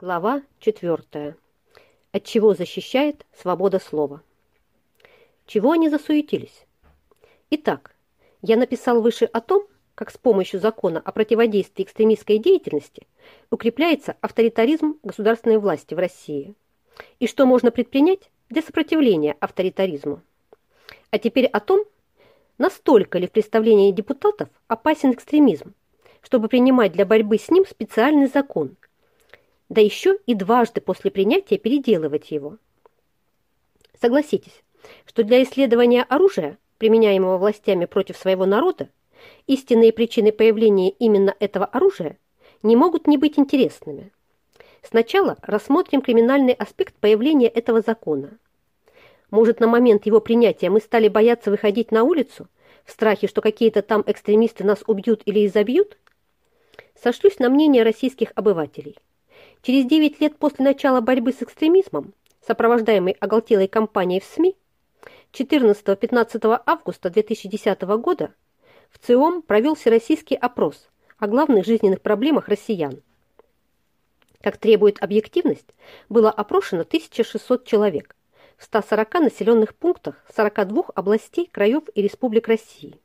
Глава 4. От чего защищает свобода слова? Чего они засуетились? Итак, я написал выше о том, как с помощью закона о противодействии экстремистской деятельности укрепляется авторитаризм государственной власти в России и что можно предпринять для сопротивления авторитаризму. А теперь о том, настолько ли в представлении депутатов опасен экстремизм, чтобы принимать для борьбы с ним специальный закон – да еще и дважды после принятия переделывать его. Согласитесь, что для исследования оружия, применяемого властями против своего народа, истинные причины появления именно этого оружия не могут не быть интересными. Сначала рассмотрим криминальный аспект появления этого закона. Может, на момент его принятия мы стали бояться выходить на улицу, в страхе, что какие-то там экстремисты нас убьют или изобьют? Сошлюсь на мнение российских обывателей – Через 9 лет после начала борьбы с экстремизмом, сопровождаемой оголтелой кампанией в СМИ, 14-15 августа 2010 года в ЦИОМ провел всероссийский опрос о главных жизненных проблемах россиян. Как требует объективность, было опрошено 1600 человек в 140 населенных пунктах 42 областей, краев и республик России.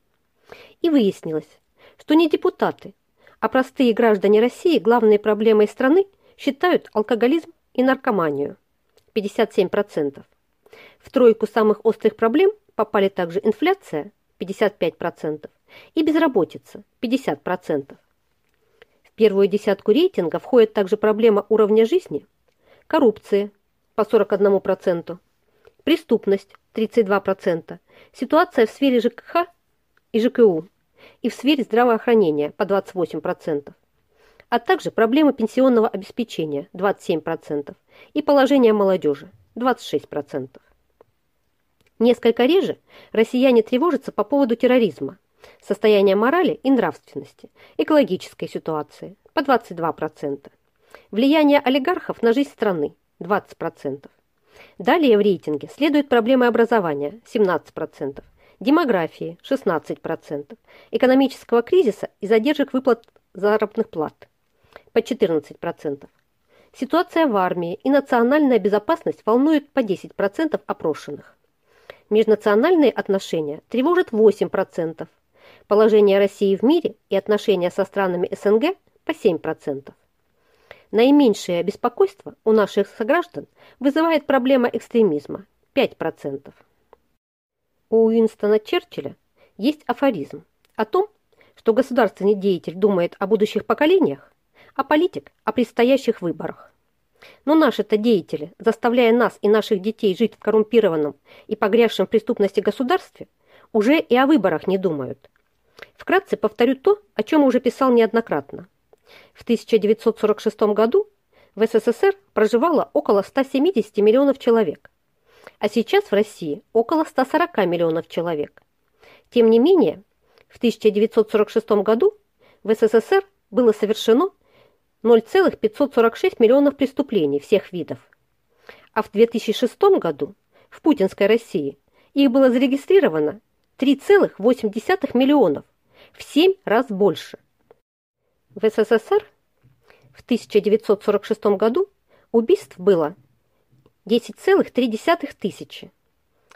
И выяснилось, что не депутаты, а простые граждане России главной проблемой страны – считают алкоголизм и наркоманию 57%. В тройку самых острых проблем попали также инфляция 55% и безработица 50%. В первую десятку рейтинга входит также проблема уровня жизни, коррупция по 41%, преступность 32%, ситуация в сфере ЖКХ и ЖКУ и в сфере здравоохранения по 28% а также проблемы пенсионного обеспечения 27% и положение молодежи 26%. Несколько реже россияне тревожатся по поводу терроризма, состояния морали и нравственности, экологической ситуации по 22%, влияние олигархов на жизнь страны 20%. Далее в рейтинге следуют проблемы образования 17%, демографии 16%, экономического кризиса и задержек выплат заработных плат по 14%. Ситуация в армии и национальная безопасность волнует по 10% опрошенных. Межнациональные отношения тревожат 8%. Положение России в мире и отношения со странами СНГ по 7%. Наименьшее беспокойство у наших сограждан вызывает проблема экстремизма – 5%. У Уинстона Черчилля есть афоризм о том, что государственный деятель думает о будущих поколениях, а политик – о предстоящих выборах. Но наши-то деятели, заставляя нас и наших детей жить в коррумпированном и погрязшем преступности государстве, уже и о выборах не думают. Вкратце повторю то, о чем уже писал неоднократно. В 1946 году в СССР проживало около 170 миллионов человек, а сейчас в России около 140 миллионов человек. Тем не менее, в 1946 году в СССР было совершено 0,546 миллионов преступлений всех видов. А в 2006 году в путинской России их было зарегистрировано 3,8 миллионов, в 7 раз больше. В СССР в 1946 году убийств было 10,3 тысячи,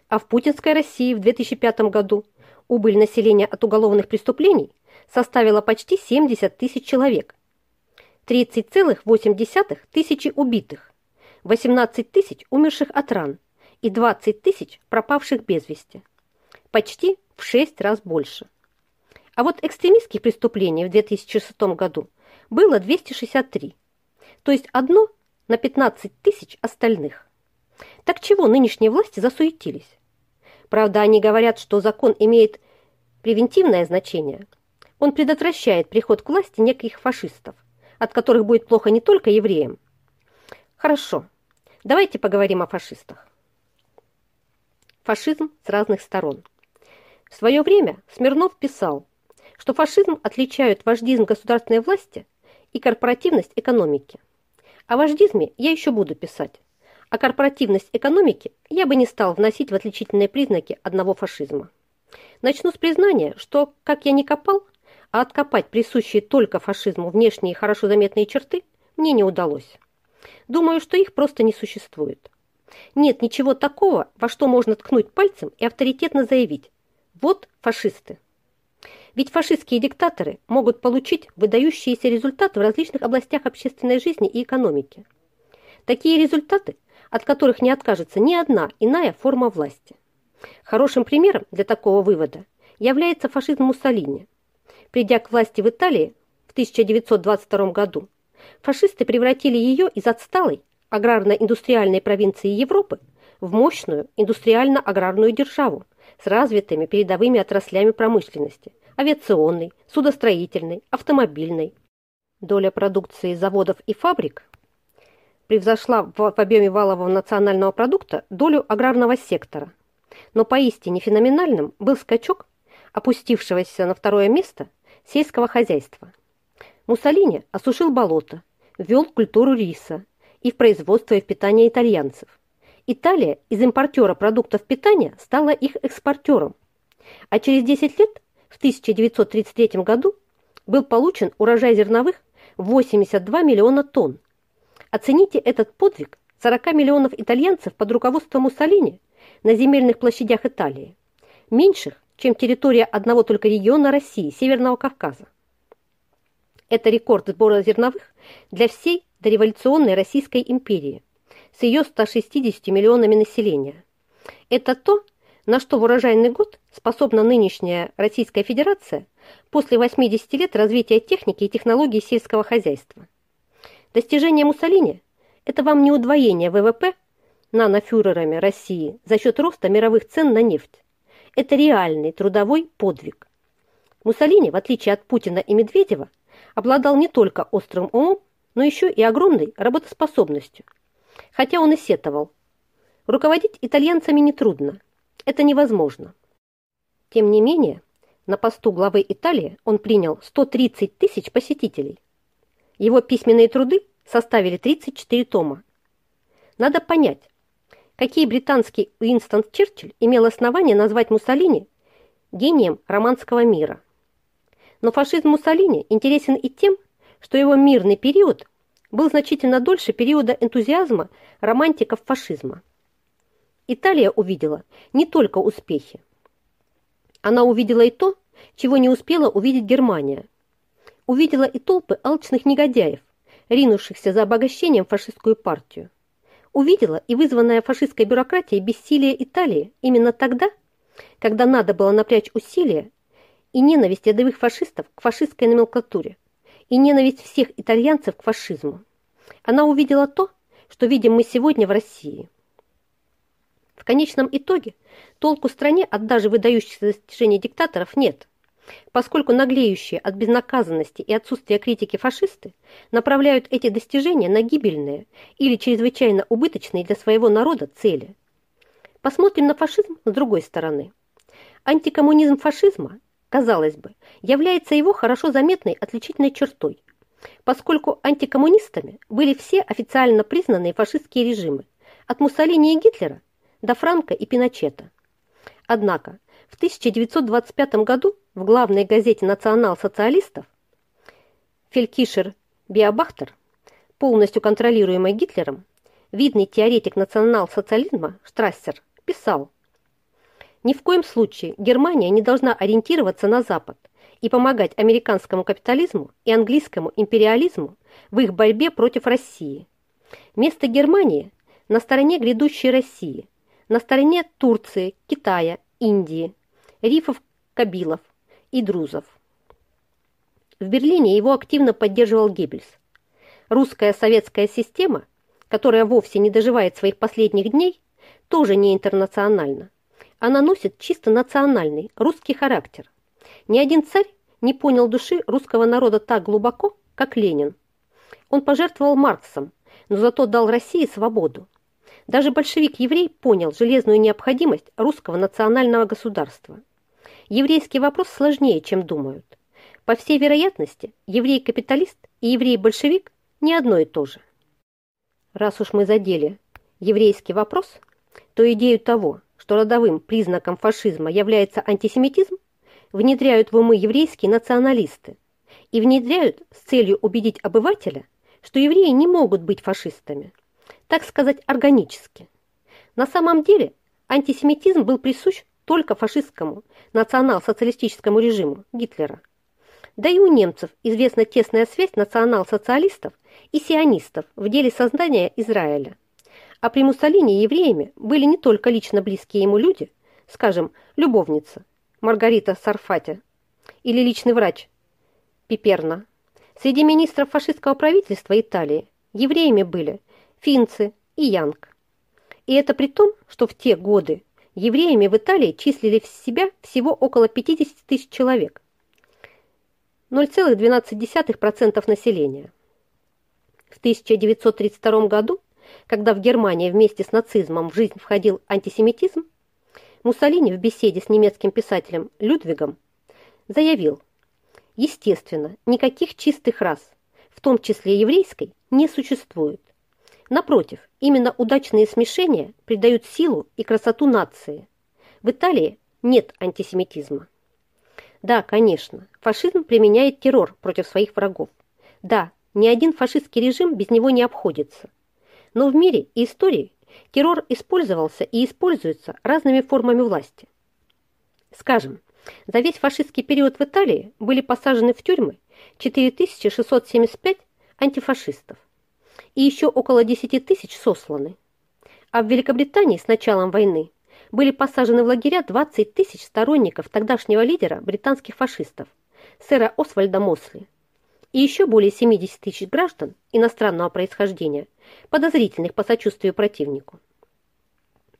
а в путинской России в 2005 году убыль населения от уголовных преступлений составила почти 70 тысяч человек, 30,8 тысячи убитых, 18 тысяч умерших от ран и 20 тысяч пропавших без вести. Почти в 6 раз больше. А вот экстремистских преступлений в 2006 году было 263, то есть одно на 15 тысяч остальных. Так чего нынешние власти засуетились? Правда, они говорят, что закон имеет превентивное значение. Он предотвращает приход к власти неких фашистов, от которых будет плохо не только евреям. Хорошо, давайте поговорим о фашистах. Фашизм с разных сторон. В свое время Смирнов писал, что фашизм отличают вождизм государственной власти и корпоративность экономики. О вождизме я еще буду писать, а корпоративность экономики я бы не стал вносить в отличительные признаки одного фашизма. Начну с признания, что, как я не копал, а откопать присущие только фашизму внешние хорошо заметные черты мне не удалось. Думаю, что их просто не существует. Нет ничего такого, во что можно ткнуть пальцем и авторитетно заявить «вот фашисты». Ведь фашистские диктаторы могут получить выдающиеся результаты в различных областях общественной жизни и экономики. Такие результаты, от которых не откажется ни одна иная форма власти. Хорошим примером для такого вывода является фашизм Муссолини. Придя к власти в Италии в 1922 году, фашисты превратили ее из отсталой аграрно-индустриальной провинции Европы в мощную индустриально-аграрную державу с развитыми передовыми отраслями промышленности – авиационной, судостроительной, автомобильной. Доля продукции заводов и фабрик превзошла в объеме валового национального продукта долю аграрного сектора. Но поистине феноменальным был скачок, опустившегося на второе место сельского хозяйства. Муссолини осушил болото, ввел культуру риса и в производство и в питание итальянцев. Италия из импортера продуктов питания стала их экспортером, а через 10 лет, в 1933 году, был получен урожай зерновых 82 миллиона тонн. Оцените этот подвиг 40 миллионов итальянцев под руководством Муссолини на земельных площадях Италии, меньших, чем территория одного только региона России, Северного Кавказа. Это рекорд сбора зерновых для всей дореволюционной Российской империи с ее 160 миллионами населения. Это то, на что в урожайный год способна нынешняя Российская Федерация после 80 лет развития техники и технологий сельского хозяйства. Достижение Муссолини – это вам не удвоение ВВП нанофюрерами России за счет роста мировых цен на нефть. Это реальный трудовой подвиг. Муссолини, в отличие от Путина и Медведева, обладал не только острым умом, но еще и огромной работоспособностью. Хотя он и сетовал. Руководить итальянцами нетрудно. Это невозможно. Тем не менее, на посту главы Италии он принял 130 тысяч посетителей. Его письменные труды составили 34 тома. Надо понять, какие британский Уинстон Черчилль имел основание назвать Муссолини гением романского мира. Но фашизм Муссолини интересен и тем, что его мирный период был значительно дольше периода энтузиазма романтиков фашизма. Италия увидела не только успехи. Она увидела и то, чего не успела увидеть Германия. Увидела и толпы алчных негодяев, ринувшихся за обогащением фашистскую партию. Увидела и вызванная фашистской бюрократией бессилие Италии именно тогда, когда надо было напрячь усилия и ненависть рядовых фашистов к фашистской номенклатуре и ненависть всех итальянцев к фашизму. Она увидела то, что видим мы сегодня в России. В конечном итоге толку стране от даже выдающихся достижений диктаторов нет, поскольку наглеющие от безнаказанности и отсутствия критики фашисты направляют эти достижения на гибельные или чрезвычайно убыточные для своего народа цели. Посмотрим на фашизм с другой стороны. Антикоммунизм фашизма казалось бы, является его хорошо заметной отличительной чертой, поскольку антикоммунистами были все официально признанные фашистские режимы, от Муссолини и Гитлера до Франка и Пиночета. Однако в 1925 году в главной газете национал-социалистов Фелькишер Биобахтер, полностью контролируемый Гитлером, видный теоретик национал-социализма Штрассер, писал ни в коем случае Германия не должна ориентироваться на Запад и помогать американскому капитализму и английскому империализму в их борьбе против России. Место Германии на стороне грядущей России, на стороне Турции, Китая, Индии, рифов Кабилов и Друзов. В Берлине его активно поддерживал Геббельс. Русская советская система, которая вовсе не доживает своих последних дней, тоже не интернациональна она носит чисто национальный, русский характер. Ни один царь не понял души русского народа так глубоко, как Ленин. Он пожертвовал Марксом, но зато дал России свободу. Даже большевик-еврей понял железную необходимость русского национального государства. Еврейский вопрос сложнее, чем думают. По всей вероятности, еврей-капиталист и еврей-большевик не одно и то же. Раз уж мы задели еврейский вопрос, то идею того, что родовым признаком фашизма является антисемитизм, внедряют в умы еврейские националисты и внедряют с целью убедить обывателя, что евреи не могут быть фашистами, так сказать, органически. На самом деле антисемитизм был присущ только фашистскому национал-социалистическому режиму Гитлера. Да и у немцев известна тесная связь национал-социалистов и сионистов в деле создания Израиля. А при Муссолини евреями были не только лично близкие ему люди, скажем, любовница Маргарита Сарфати или личный врач Пиперна. Среди министров фашистского правительства Италии евреями были финцы и Янг. И это при том, что в те годы евреями в Италии числили в себя всего около 50 тысяч человек. 0,12% населения. В 1932 году, когда в Германии вместе с нацизмом в жизнь входил антисемитизм, Муссолини в беседе с немецким писателем Людвигом заявил, естественно, никаких чистых рас, в том числе еврейской, не существует. Напротив, именно удачные смешения придают силу и красоту нации. В Италии нет антисемитизма. Да, конечно, фашизм применяет террор против своих врагов. Да, ни один фашистский режим без него не обходится. Но в мире и истории террор использовался и используется разными формами власти. Скажем, за весь фашистский период в Италии были посажены в тюрьмы 4675 антифашистов и еще около 10 тысяч сосланы. А в Великобритании с началом войны были посажены в лагеря 20 тысяч сторонников тогдашнего лидера британских фашистов, сэра Освальда Мосли, и еще более 70 тысяч граждан иностранного происхождения, подозрительных по сочувствию противнику.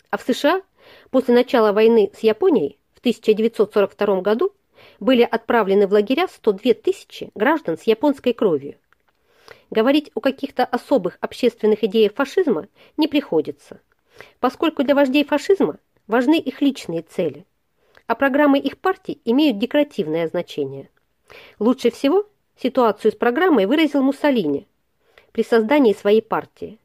А в США после начала войны с Японией в 1942 году были отправлены в лагеря 102 тысячи граждан с японской кровью. Говорить о каких-то особых общественных идеях фашизма не приходится, поскольку для вождей фашизма важны их личные цели, а программы их партий имеют декоративное значение. Лучше всего ситуацию с программой выразил Муссолини при создании своей партии.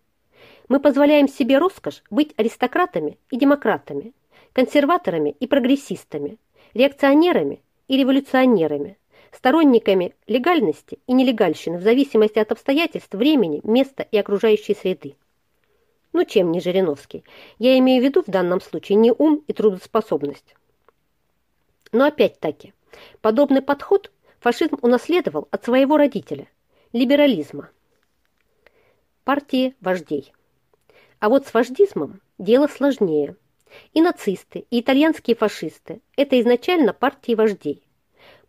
Мы позволяем себе роскошь быть аристократами и демократами, консерваторами и прогрессистами, реакционерами и революционерами, сторонниками легальности и нелегальщины в зависимости от обстоятельств, времени, места и окружающей среды. Ну, чем не Жириновский? Я имею в виду в данном случае не ум и трудоспособность. Но опять-таки, подобный подход фашизм унаследовал от своего родителя – либерализма. Партии вождей. А вот с вождизмом дело сложнее. И нацисты, и итальянские фашисты – это изначально партии вождей.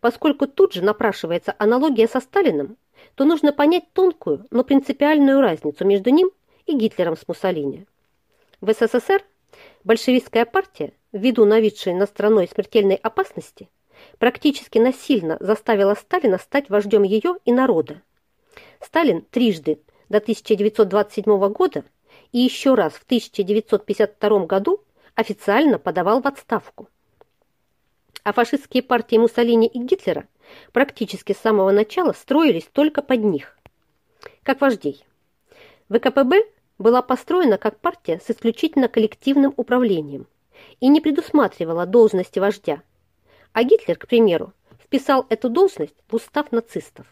Поскольку тут же напрашивается аналогия со Сталиным, то нужно понять тонкую, но принципиальную разницу между ним и Гитлером с Муссолини. В СССР большевистская партия, ввиду нависшей над страной смертельной опасности, практически насильно заставила Сталина стать вождем ее и народа. Сталин трижды до 1927 года и еще раз в 1952 году официально подавал в отставку. А фашистские партии Муссолини и Гитлера практически с самого начала строились только под них, как вождей. ВКПБ была построена как партия с исключительно коллективным управлением и не предусматривала должности вождя, а Гитлер, к примеру, вписал эту должность в устав нацистов.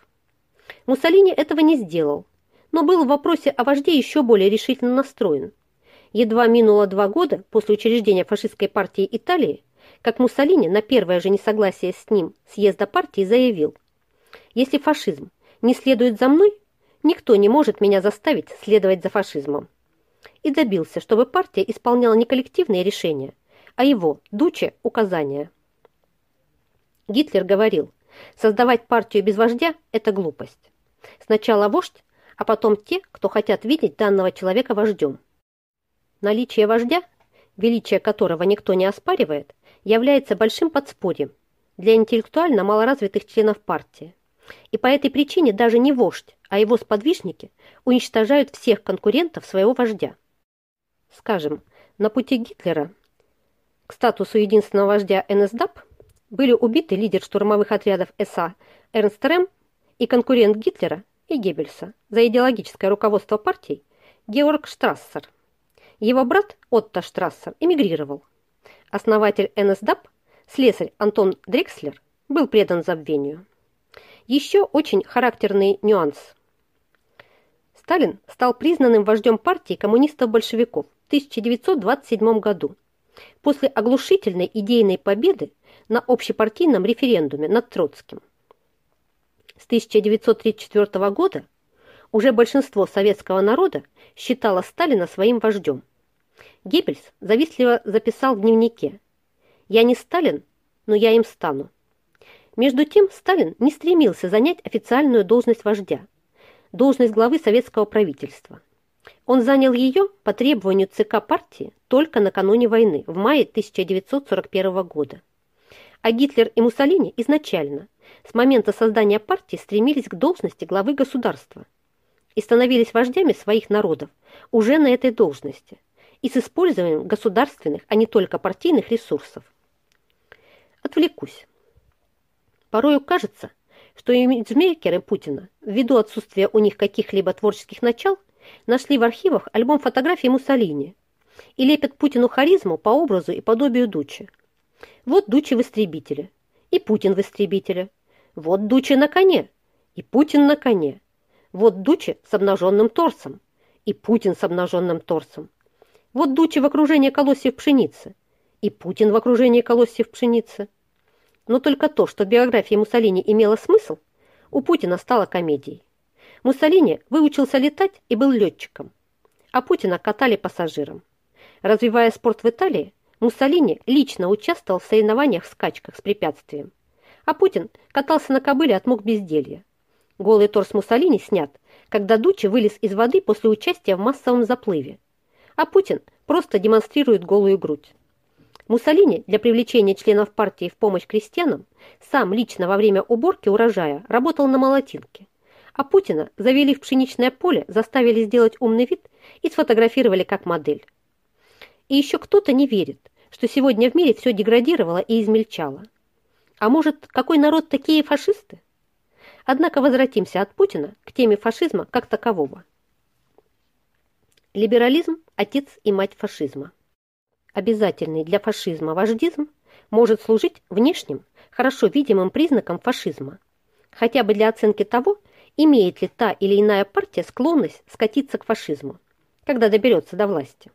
Муссолини этого не сделал, но был в вопросе о вожде еще более решительно настроен. Едва минуло два года после учреждения фашистской партии Италии, как Муссолини на первое же несогласие с ним съезда партии заявил, «Если фашизм не следует за мной, Никто не может меня заставить следовать за фашизмом. И добился, чтобы партия исполняла не коллективные решения, а его, Дуче, указания. Гитлер говорил, создавать партию без вождя – это глупость. Сначала вождь, а потом те, кто хотят видеть данного человека вождем. Наличие вождя, величие которого никто не оспаривает, является большим подспорьем для интеллектуально малоразвитых членов партии. И по этой причине даже не вождь, а его сподвижники уничтожают всех конкурентов своего вождя. Скажем, на пути Гитлера к статусу единственного вождя НСДАП были убиты лидер штурмовых отрядов СА Эрнст Рэм и конкурент Гитлера и Геббельса за идеологическое руководство партией Георг Штрассер. Его брат Отто Штрассер эмигрировал. Основатель НСДАП, слесарь Антон Дрекслер, был предан забвению. Еще очень характерный нюанс – Сталин стал признанным вождем партии коммунистов-большевиков в 1927 году после оглушительной идейной победы на общепартийном референдуме над Троцким. С 1934 года уже большинство советского народа считало Сталина своим вождем. Геббельс завистливо записал в дневнике «Я не Сталин, но я им стану». Между тем Сталин не стремился занять официальную должность вождя, должность главы советского правительства. Он занял ее по требованию ЦК партии только накануне войны, в мае 1941 года. А Гитлер и Муссолини изначально, с момента создания партии, стремились к должности главы государства и становились вождями своих народов уже на этой должности и с использованием государственных, а не только партийных ресурсов. Отвлекусь. Порою кажется, что имиджмейкеры Путина, ввиду отсутствия у них каких-либо творческих начал, нашли в архивах альбом фотографий Муссолини и лепят Путину харизму по образу и подобию Дучи. Вот Дучи в истребителе, и Путин в истребителе. Вот Дучи на коне, и Путин на коне. Вот Дучи с обнаженным торсом, и Путин с обнаженным торсом. Вот Дучи в окружении колосьев пшеницы, и Путин в окружении колосьев пшеницы. Но только то, что в биографии Муссолини имело смысл, у Путина стало комедией. Муссолини выучился летать и был летчиком, а Путина катали пассажиром. Развивая спорт в Италии, Муссолини лично участвовал в соревнованиях в скачках с препятствием, а Путин катался на кобыле от мук безделья. Голый торс Муссолини снят, когда Дуччи вылез из воды после участия в массовом заплыве, а Путин просто демонстрирует голую грудь. Муссолини для привлечения членов партии в помощь крестьянам сам лично во время уборки урожая работал на молотилке, а Путина завели в пшеничное поле, заставили сделать умный вид и сфотографировали как модель. И еще кто-то не верит, что сегодня в мире все деградировало и измельчало. А может, какой народ такие фашисты? Однако возвратимся от Путина к теме фашизма как такового. Либерализм – отец и мать фашизма. Обязательный для фашизма вождизм может служить внешним, хорошо видимым признаком фашизма, хотя бы для оценки того, имеет ли та или иная партия склонность скатиться к фашизму, когда доберется до власти.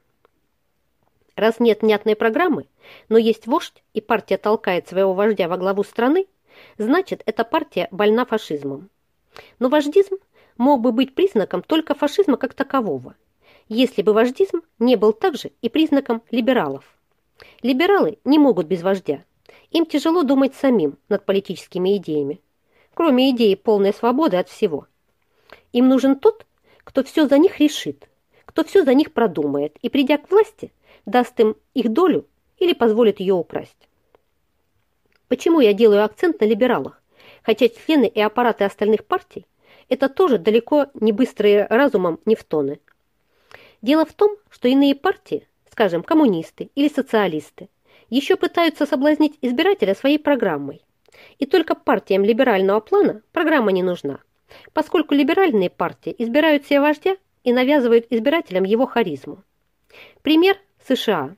Раз нет внятной программы, но есть вождь, и партия толкает своего вождя во главу страны, значит, эта партия больна фашизмом. Но вождизм мог бы быть признаком только фашизма как такового, если бы вождизм не был также и признаком либералов. Либералы не могут без вождя. Им тяжело думать самим над политическими идеями, кроме идеи полной свободы от всего. Им нужен тот, кто все за них решит, кто все за них продумает и, придя к власти, даст им их долю или позволит ее украсть. Почему я делаю акцент на либералах, хотя члены и аппараты остальных партий – это тоже далеко не быстрые разумом нефтоны. Дело в том, что иные партии, скажем, коммунисты или социалисты, еще пытаются соблазнить избирателя своей программой. И только партиям либерального плана программа не нужна, поскольку либеральные партии избирают себе вождя и навязывают избирателям его харизму. Пример – США,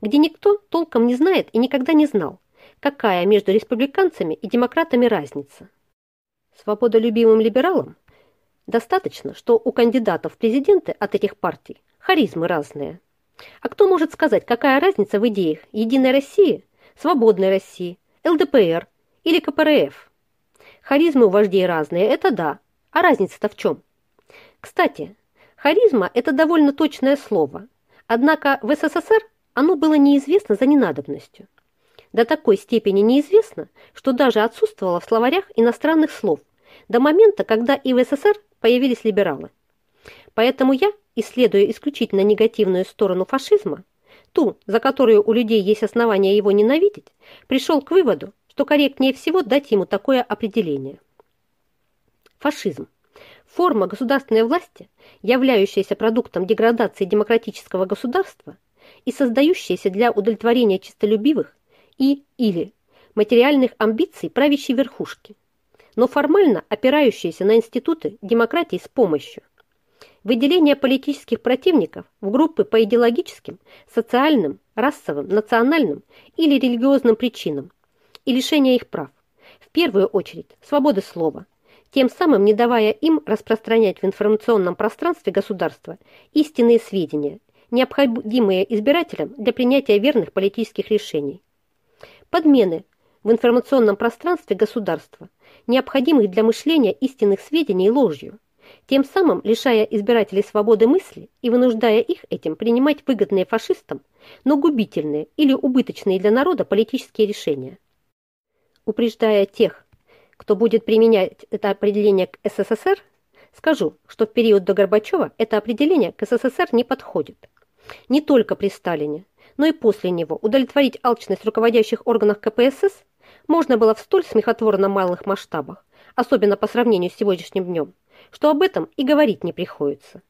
где никто толком не знает и никогда не знал, какая между республиканцами и демократами разница. Свободолюбивым либералам достаточно, что у кандидатов в президенты от этих партий харизмы разные. А кто может сказать, какая разница в идеях Единой России, Свободной России, ЛДПР или КПРФ? Харизмы у вождей разные, это да. А разница-то в чем? Кстати, харизма – это довольно точное слово. Однако в СССР оно было неизвестно за ненадобностью до такой степени неизвестно, что даже отсутствовало в словарях иностранных слов до момента, когда и в СССР появились либералы. Поэтому я, исследуя исключительно негативную сторону фашизма, ту, за которую у людей есть основания его ненавидеть, пришел к выводу, что корректнее всего дать ему такое определение. Фашизм – форма государственной власти, являющаяся продуктом деградации демократического государства и создающаяся для удовлетворения чистолюбивых и или материальных амбиций правящей верхушки, но формально опирающиеся на институты демократии с помощью выделения политических противников в группы по идеологическим, социальным, расовым, национальным или религиозным причинам и лишения их прав, в первую очередь свободы слова, тем самым не давая им распространять в информационном пространстве государства истинные сведения, необходимые избирателям для принятия верных политических решений. Подмены в информационном пространстве государства, необходимых для мышления истинных сведений ложью, тем самым лишая избирателей свободы мысли и вынуждая их этим принимать выгодные фашистам, но губительные или убыточные для народа политические решения. Упреждая тех, кто будет применять это определение к СССР, скажу, что в период до Горбачева это определение к СССР не подходит. Не только при Сталине, но и после него удовлетворить алчность руководящих органах КПСС можно было в столь смехотворно малых масштабах, особенно по сравнению с сегодняшним днем, что об этом и говорить не приходится.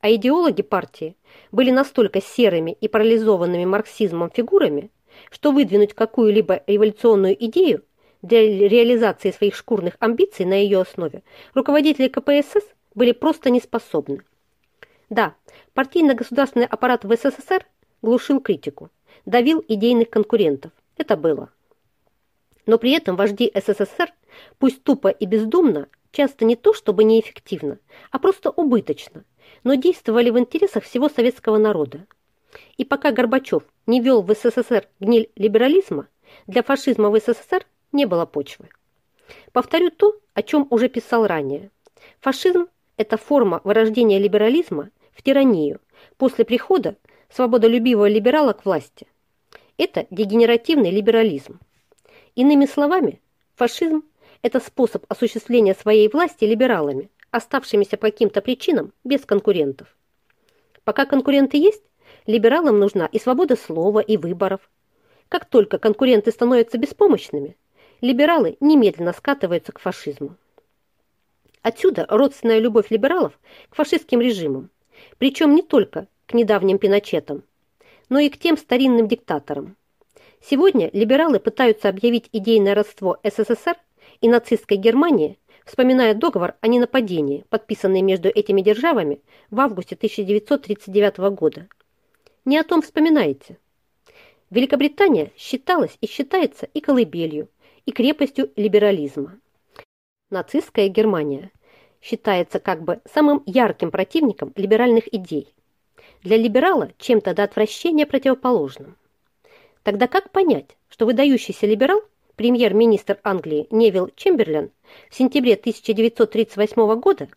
А идеологи партии были настолько серыми и парализованными марксизмом фигурами, что выдвинуть какую-либо революционную идею для реализации своих шкурных амбиций на ее основе руководители КПСС были просто неспособны. Да, партийно-государственный аппарат в СССР глушил критику, давил идейных конкурентов. Это было. Но при этом вожди СССР, пусть тупо и бездумно, часто не то чтобы неэффективно, а просто убыточно, но действовали в интересах всего советского народа. И пока Горбачев не вел в СССР гниль либерализма, для фашизма в СССР не было почвы. Повторю то, о чем уже писал ранее. Фашизм – это форма вырождения либерализма в тиранию после прихода свободолюбивого либерала к власти. Это дегенеративный либерализм. Иными словами, фашизм – это способ осуществления своей власти либералами, оставшимися по каким-то причинам без конкурентов. Пока конкуренты есть, либералам нужна и свобода слова, и выборов. Как только конкуренты становятся беспомощными, либералы немедленно скатываются к фашизму. Отсюда родственная любовь либералов к фашистским режимам, причем не только к недавним пиночетам, но и к тем старинным диктаторам. Сегодня либералы пытаются объявить идейное родство СССР и нацистской Германии, вспоминая договор о ненападении, подписанный между этими державами в августе 1939 года. Не о том вспоминаете. Великобритания считалась и считается и колыбелью, и крепостью либерализма. Нацистская Германия считается как бы самым ярким противником либеральных идей. Для либерала чем-то до отвращения противоположным. Тогда как понять, что выдающийся либерал, премьер-министр Англии Невил Чемберлен в сентябре 1938 года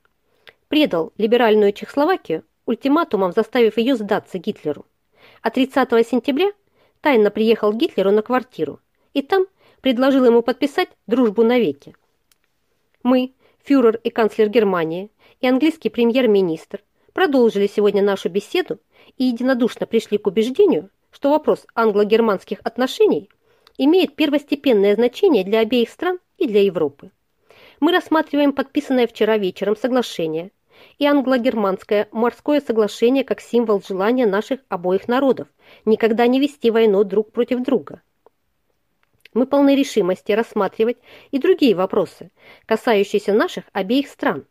предал либеральную Чехословакию ультиматумом, заставив ее сдаться Гитлеру, а 30 сентября тайно приехал Гитлеру на квартиру и там предложил ему подписать дружбу навеки. Мы, фюрер и канцлер Германии, и английский премьер-министр, продолжили сегодня нашу беседу и единодушно пришли к убеждению, что вопрос англо-германских отношений имеет первостепенное значение для обеих стран и для Европы. Мы рассматриваем подписанное вчера вечером соглашение и англо-германское морское соглашение как символ желания наших обоих народов никогда не вести войну друг против друга – мы полны решимости рассматривать и другие вопросы, касающиеся наших обеих стран,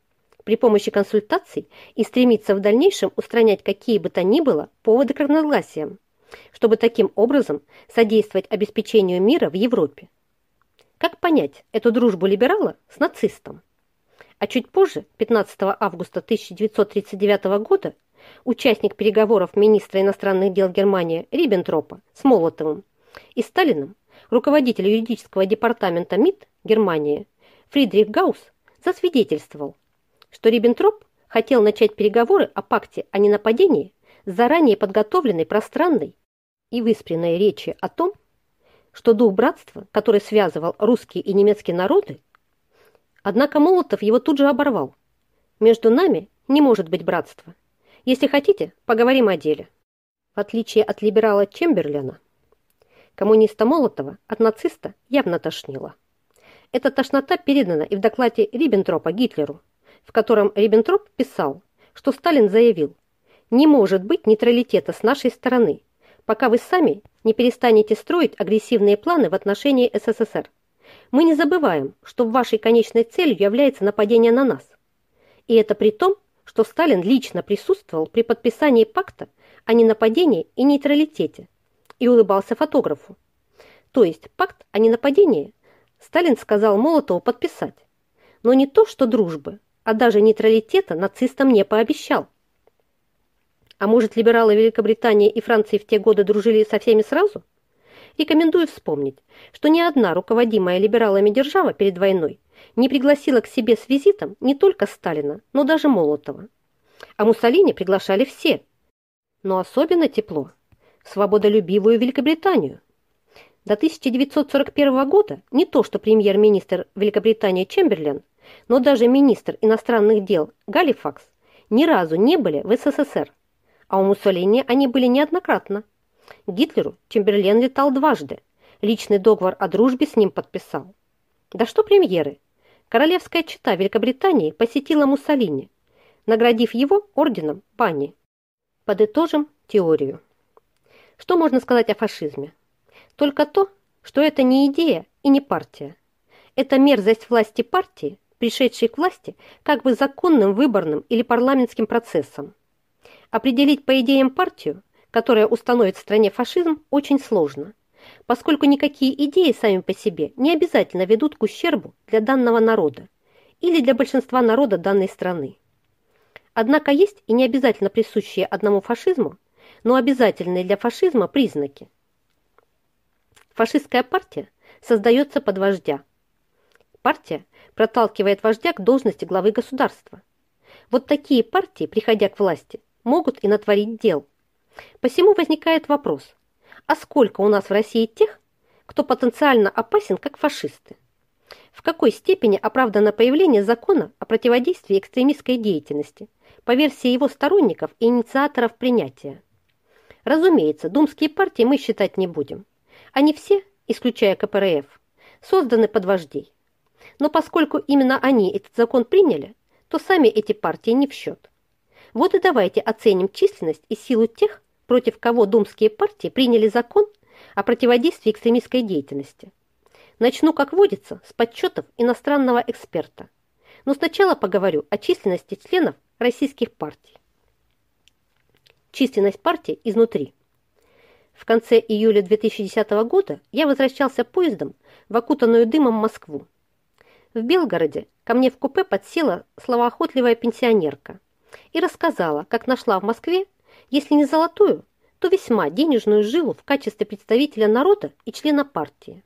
при помощи консультаций и стремиться в дальнейшем устранять какие бы то ни было поводы к разногласиям, чтобы таким образом содействовать обеспечению мира в Европе. Как понять эту дружбу либерала с нацистом? А чуть позже, 15 августа 1939 года, участник переговоров министра иностранных дел Германии Риббентропа с Молотовым и Сталиным руководитель юридического департамента МИД Германии Фридрих Гаус засвидетельствовал, что Риббентроп хотел начать переговоры о пакте о ненападении с заранее подготовленной пространной и выспренной речи о том, что дух братства, который связывал русские и немецкие народы, однако Молотов его тут же оборвал. Между нами не может быть братства. Если хотите, поговорим о деле. В отличие от либерала Чемберлена, Коммуниста Молотова от нациста явно тошнило. Эта тошнота передана и в докладе Риббентропа Гитлеру, в котором Риббентроп писал, что Сталин заявил, «Не может быть нейтралитета с нашей стороны, пока вы сами не перестанете строить агрессивные планы в отношении СССР. Мы не забываем, что вашей конечной целью является нападение на нас. И это при том, что Сталин лично присутствовал при подписании пакта о ненападении и нейтралитете, и улыбался фотографу. То есть пакт о ненападении Сталин сказал Молотову подписать, но не то, что дружбы, а даже нейтралитета нацистам не пообещал. А может, либералы Великобритании и Франции в те годы дружили со всеми сразу? Рекомендую вспомнить, что ни одна руководимая либералами держава перед войной не пригласила к себе с визитом не только Сталина, но даже Молотова. А Муссолини приглашали все, но особенно тепло свободолюбивую Великобританию. До 1941 года не то что премьер-министр Великобритании Чемберлен, но даже министр иностранных дел Галифакс ни разу не были в СССР, а у Муссолини они были неоднократно. Гитлеру Чемберлен летал дважды, личный договор о дружбе с ним подписал. Да что премьеры? Королевская чета Великобритании посетила Муссолини, наградив его орденом Бани. Подытожим теорию. Что можно сказать о фашизме? Только то, что это не идея и не партия. Это мерзость власти партии, пришедшей к власти как бы законным выборным или парламентским процессом. Определить по идеям партию, которая установит в стране фашизм, очень сложно, поскольку никакие идеи сами по себе не обязательно ведут к ущербу для данного народа или для большинства народа данной страны. Однако есть и не обязательно присущие одному фашизму, но обязательные для фашизма признаки. Фашистская партия создается под вождя. Партия проталкивает вождя к должности главы государства. Вот такие партии, приходя к власти, могут и натворить дел. Посему возникает вопрос, а сколько у нас в России тех, кто потенциально опасен как фашисты? В какой степени оправдано появление закона о противодействии экстремистской деятельности по версии его сторонников и инициаторов принятия? Разумеется, думские партии мы считать не будем. Они все, исключая КПРФ, созданы под вождей. Но поскольку именно они этот закон приняли, то сами эти партии не в счет. Вот и давайте оценим численность и силу тех, против кого думские партии приняли закон о противодействии экстремистской деятельности. Начну, как водится, с подсчетов иностранного эксперта. Но сначала поговорю о численности членов российских партий численность партии изнутри. В конце июля 2010 года я возвращался поездом в окутанную дымом Москву. В Белгороде ко мне в купе подсела словоохотливая пенсионерка и рассказала, как нашла в Москве, если не золотую, то весьма денежную жилу в качестве представителя народа и члена партии.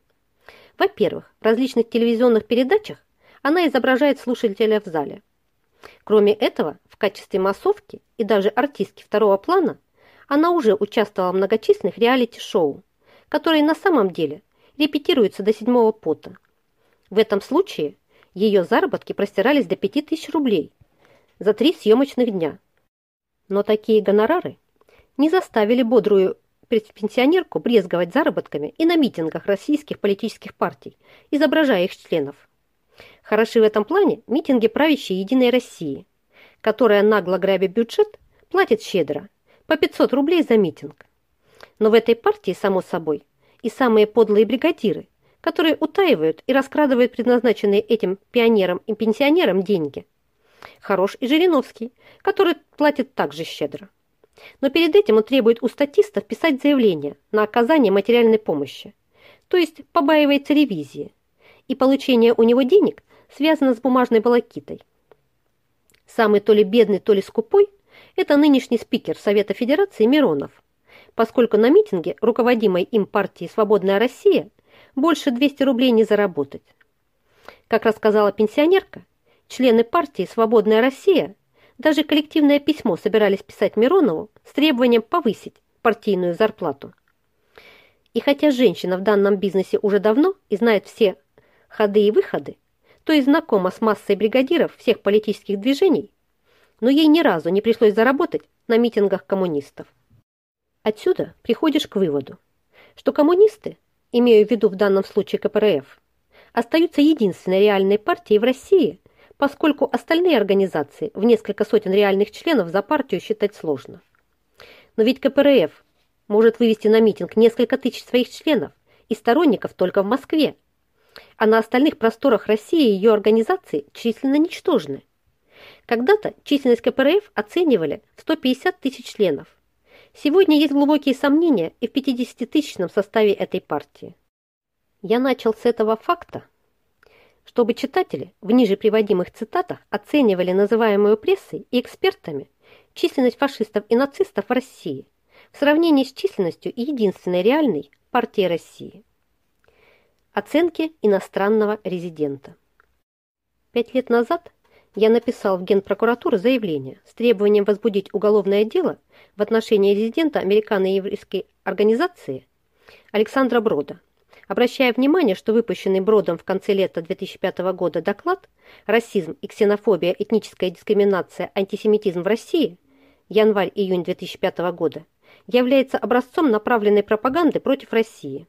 Во-первых, в различных телевизионных передачах она изображает слушателя в зале. Кроме этого, в качестве массовки и даже артистки второго плана она уже участвовала в многочисленных реалити-шоу, которые на самом деле репетируются до седьмого пота. В этом случае ее заработки простирались до 5000 рублей за три съемочных дня. Но такие гонорары не заставили бодрую пенсионерку брезговать заработками и на митингах российских политических партий, изображая их членов. Хороши в этом плане митинги правящей «Единой России», которая, нагло грабя бюджет, платит щедро, по 500 рублей за митинг. Но в этой партии, само собой, и самые подлые бригадиры, которые утаивают и раскрадывают предназначенные этим пионерам и пенсионерам деньги. Хорош и Жириновский, который платит также щедро. Но перед этим он требует у статистов писать заявление на оказание материальной помощи, то есть побаивается ревизии, и получение у него денег связано с бумажной волокитой. Самый то ли бедный, то ли скупой – это нынешний спикер Совета Федерации Миронов, поскольку на митинге, руководимой им партии «Свободная Россия», больше 200 рублей не заработать. Как рассказала пенсионерка, члены партии «Свободная Россия» даже коллективное письмо собирались писать Миронову с требованием повысить партийную зарплату. И хотя женщина в данном бизнесе уже давно и знает все ходы и выходы, то и знакома с массой бригадиров всех политических движений, но ей ни разу не пришлось заработать на митингах коммунистов. Отсюда приходишь к выводу, что коммунисты, имею в виду в данном случае КПРФ, остаются единственной реальной партией в России, поскольку остальные организации в несколько сотен реальных членов за партию считать сложно. Но ведь КПРФ может вывести на митинг несколько тысяч своих членов и сторонников только в Москве, а на остальных просторах России ее организации численно ничтожны. Когда-то численность КПРФ оценивали в 150 тысяч членов. Сегодня есть глубокие сомнения и в 50-тысячном составе этой партии. Я начал с этого факта. Чтобы читатели в ниже приводимых цитатах оценивали называемую прессой и экспертами численность фашистов и нацистов в России в сравнении с численностью единственной реальной партии России. Оценки иностранного резидента. Пять лет назад я написал в Генпрокуратуру заявление с требованием возбудить уголовное дело в отношении резидента американо-еврейской организации Александра Брода, обращая внимание, что выпущенный Бродом в конце лета 2005 года доклад «Расизм и ксенофобия, этническая дискриминация, антисемитизм в России» январь-июнь 2005 года является образцом направленной пропаганды против России.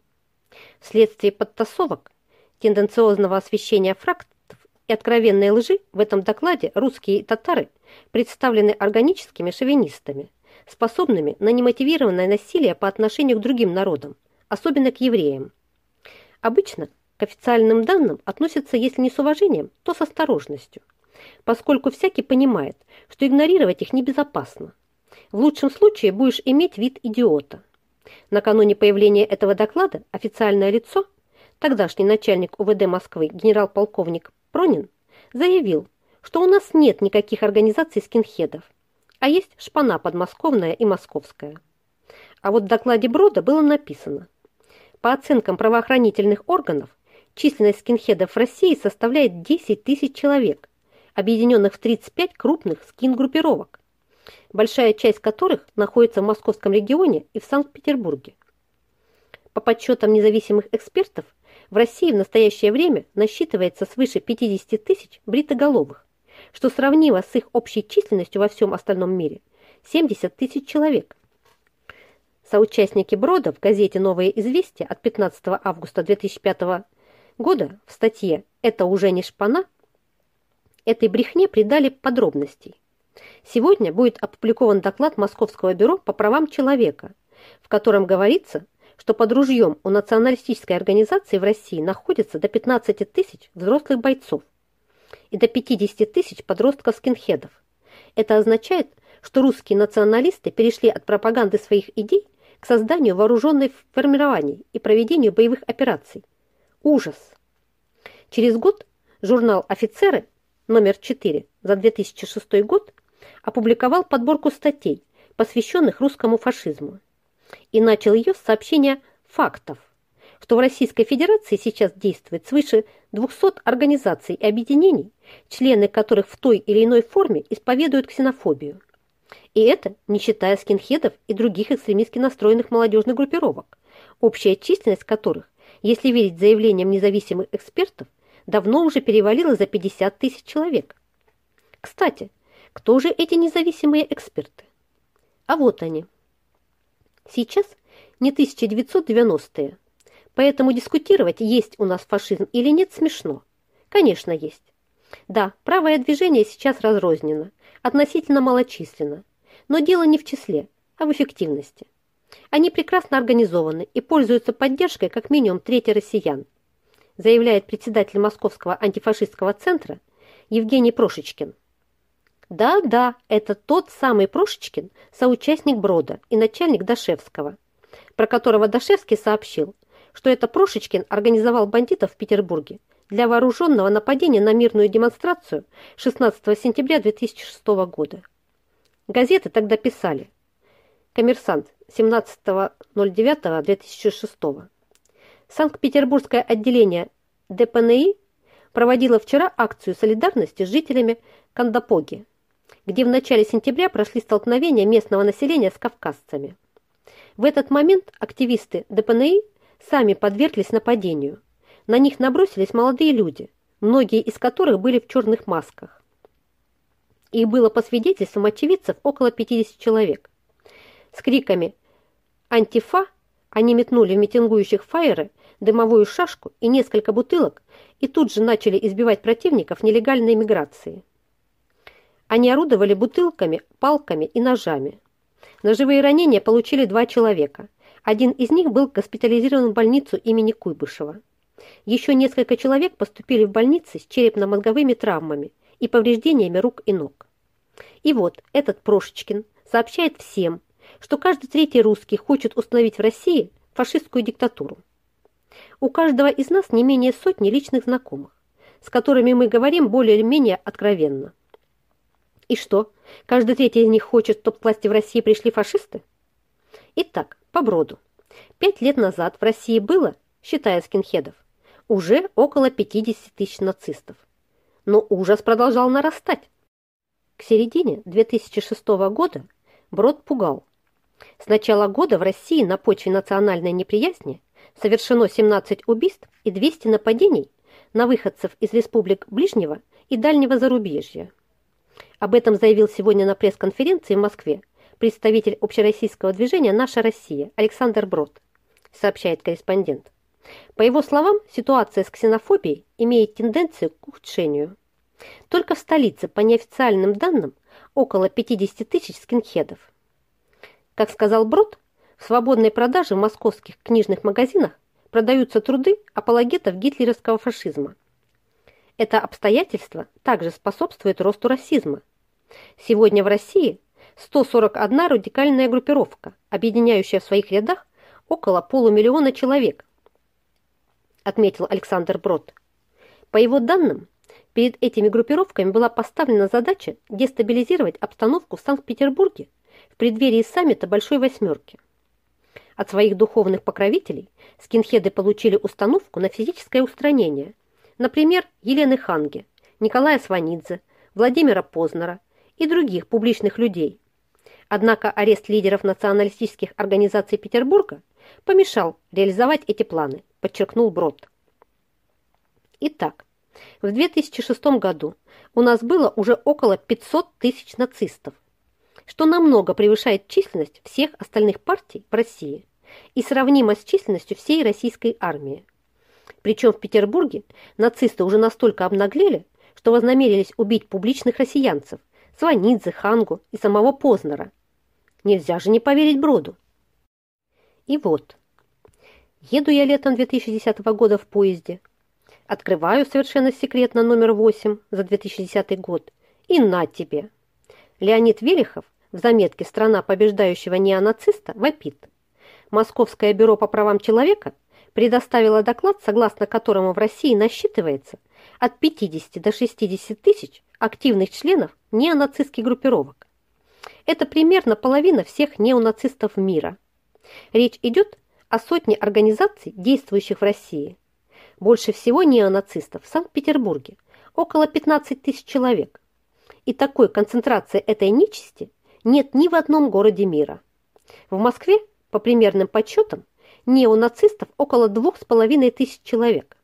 Вследствие подтасовок, тенденциозного освещения фактов и откровенной лжи в этом докладе русские и татары представлены органическими шовинистами, способными на немотивированное насилие по отношению к другим народам, особенно к евреям. Обычно к официальным данным относятся, если не с уважением, то с осторожностью, поскольку всякий понимает, что игнорировать их небезопасно. В лучшем случае будешь иметь вид идиота. Накануне появления этого доклада официальное лицо, тогдашний начальник УВД Москвы генерал-полковник Пронин, заявил, что у нас нет никаких организаций скинхедов, а есть шпана подмосковная и московская. А вот в докладе Брода было написано, по оценкам правоохранительных органов, численность скинхедов в России составляет 10 тысяч человек, объединенных в 35 крупных скин-группировок, большая часть которых находится в Московском регионе и в Санкт-Петербурге. По подсчетам независимых экспертов, в России в настоящее время насчитывается свыше 50 тысяч бритоголовых, что сравнимо с их общей численностью во всем остальном мире – 70 тысяч человек. Соучастники Брода в газете «Новые известия» от 15 августа 2005 года в статье «Это уже не шпана» этой брехне придали подробностей. Сегодня будет опубликован доклад Московского бюро по правам человека, в котором говорится, что под ружьем у националистической организации в России находится до 15 тысяч взрослых бойцов и до 50 тысяч подростков-скинхедов. Это означает, что русские националисты перешли от пропаганды своих идей к созданию вооруженных формирований и проведению боевых операций. Ужас! Через год журнал «Офицеры» номер 4 за 2006 год опубликовал подборку статей, посвященных русскому фашизму, и начал ее с сообщения фактов, что в Российской Федерации сейчас действует свыше 200 организаций и объединений, члены которых в той или иной форме исповедуют ксенофобию. И это не считая скинхедов и других экстремистски настроенных молодежных группировок, общая численность которых, если верить заявлениям независимых экспертов, давно уже перевалила за 50 тысяч человек. Кстати, кто же эти независимые эксперты? А вот они. Сейчас не 1990-е, поэтому дискутировать, есть у нас фашизм или нет, смешно. Конечно, есть. Да, правое движение сейчас разрознено, относительно малочисленно, но дело не в числе, а в эффективности. Они прекрасно организованы и пользуются поддержкой как минимум трети россиян, заявляет председатель Московского антифашистского центра Евгений Прошечкин. Да-да, это тот самый Прошечкин, соучастник Брода и начальник Дашевского, про которого Дашевский сообщил, что это Прошечкин организовал бандитов в Петербурге для вооруженного нападения на мирную демонстрацию 16 сентября 2006 года. Газеты тогда писали «Коммерсант 17.09.2006». Санкт-Петербургское отделение ДПНИ проводило вчера акцию солидарности с жителями Кандапоги, где в начале сентября прошли столкновения местного населения с кавказцами. В этот момент активисты ДПНИ сами подверглись нападению. На них набросились молодые люди, многие из которых были в черных масках. Их было по свидетельствам очевидцев около 50 человек. С криками «Антифа» они метнули в митингующих фаеры дымовую шашку и несколько бутылок и тут же начали избивать противников нелегальной миграции. Они орудовали бутылками, палками и ножами. Ножевые ранения получили два человека. Один из них был госпитализирован в больницу имени Куйбышева. Еще несколько человек поступили в больницы с черепно-мозговыми травмами и повреждениями рук и ног. И вот этот Прошечкин сообщает всем, что каждый третий русский хочет установить в России фашистскую диктатуру. У каждого из нас не менее сотни личных знакомых, с которыми мы говорим более-менее откровенно. И что, каждый третий из них хочет, чтобы к власти в России пришли фашисты? Итак, по броду. Пять лет назад в России было, считая скинхедов, уже около 50 тысяч нацистов. Но ужас продолжал нарастать. К середине 2006 года Брод пугал. С начала года в России на почве национальной неприязни совершено 17 убийств и 200 нападений на выходцев из республик Ближнего и Дальнего зарубежья. Об этом заявил сегодня на пресс-конференции в Москве представитель общероссийского движения «Наша Россия» Александр Брод, сообщает корреспондент. По его словам, ситуация с ксенофобией имеет тенденцию к ухудшению. Только в столице, по неофициальным данным, около 50 тысяч скинхедов. Как сказал Брод, в свободной продаже в московских книжных магазинах продаются труды апологетов гитлеровского фашизма. Это обстоятельство также способствует росту расизма. Сегодня в России 141 радикальная группировка, объединяющая в своих рядах около полумиллиона человек, отметил Александр Брод. По его данным, перед этими группировками была поставлена задача дестабилизировать обстановку в Санкт-Петербурге в преддверии саммита Большой Восьмерки. От своих духовных покровителей скинхеды получили установку на физическое устранение – Например, Елены Ханге, Николая Сванидзе, Владимира Познера и других публичных людей. Однако арест лидеров националистических организаций Петербурга помешал реализовать эти планы, подчеркнул Брод. Итак, в 2006 году у нас было уже около 500 тысяч нацистов, что намного превышает численность всех остальных партий в России и сравнимо с численностью всей российской армии. Причем в Петербурге нацисты уже настолько обнаглели, что вознамерились убить публичных россиянцев, Сванидзе, Хангу и самого Познера. Нельзя же не поверить Броду. И вот, еду я летом 2010 года в поезде, открываю совершенно секретно номер 8 за 2010 год, и на тебе. Леонид Велихов в заметке «Страна побеждающего неонациста» вопит. Московское бюро по правам человека – предоставила доклад, согласно которому в России насчитывается от 50 до 60 тысяч активных членов неонацистских группировок. Это примерно половина всех неонацистов мира. Речь идет о сотне организаций, действующих в России. Больше всего неонацистов в Санкт-Петербурге, около 15 тысяч человек. И такой концентрации этой нечисти нет ни в одном городе мира. В Москве, по примерным подсчетам, неонацистов около двух с половиной тысяч человек.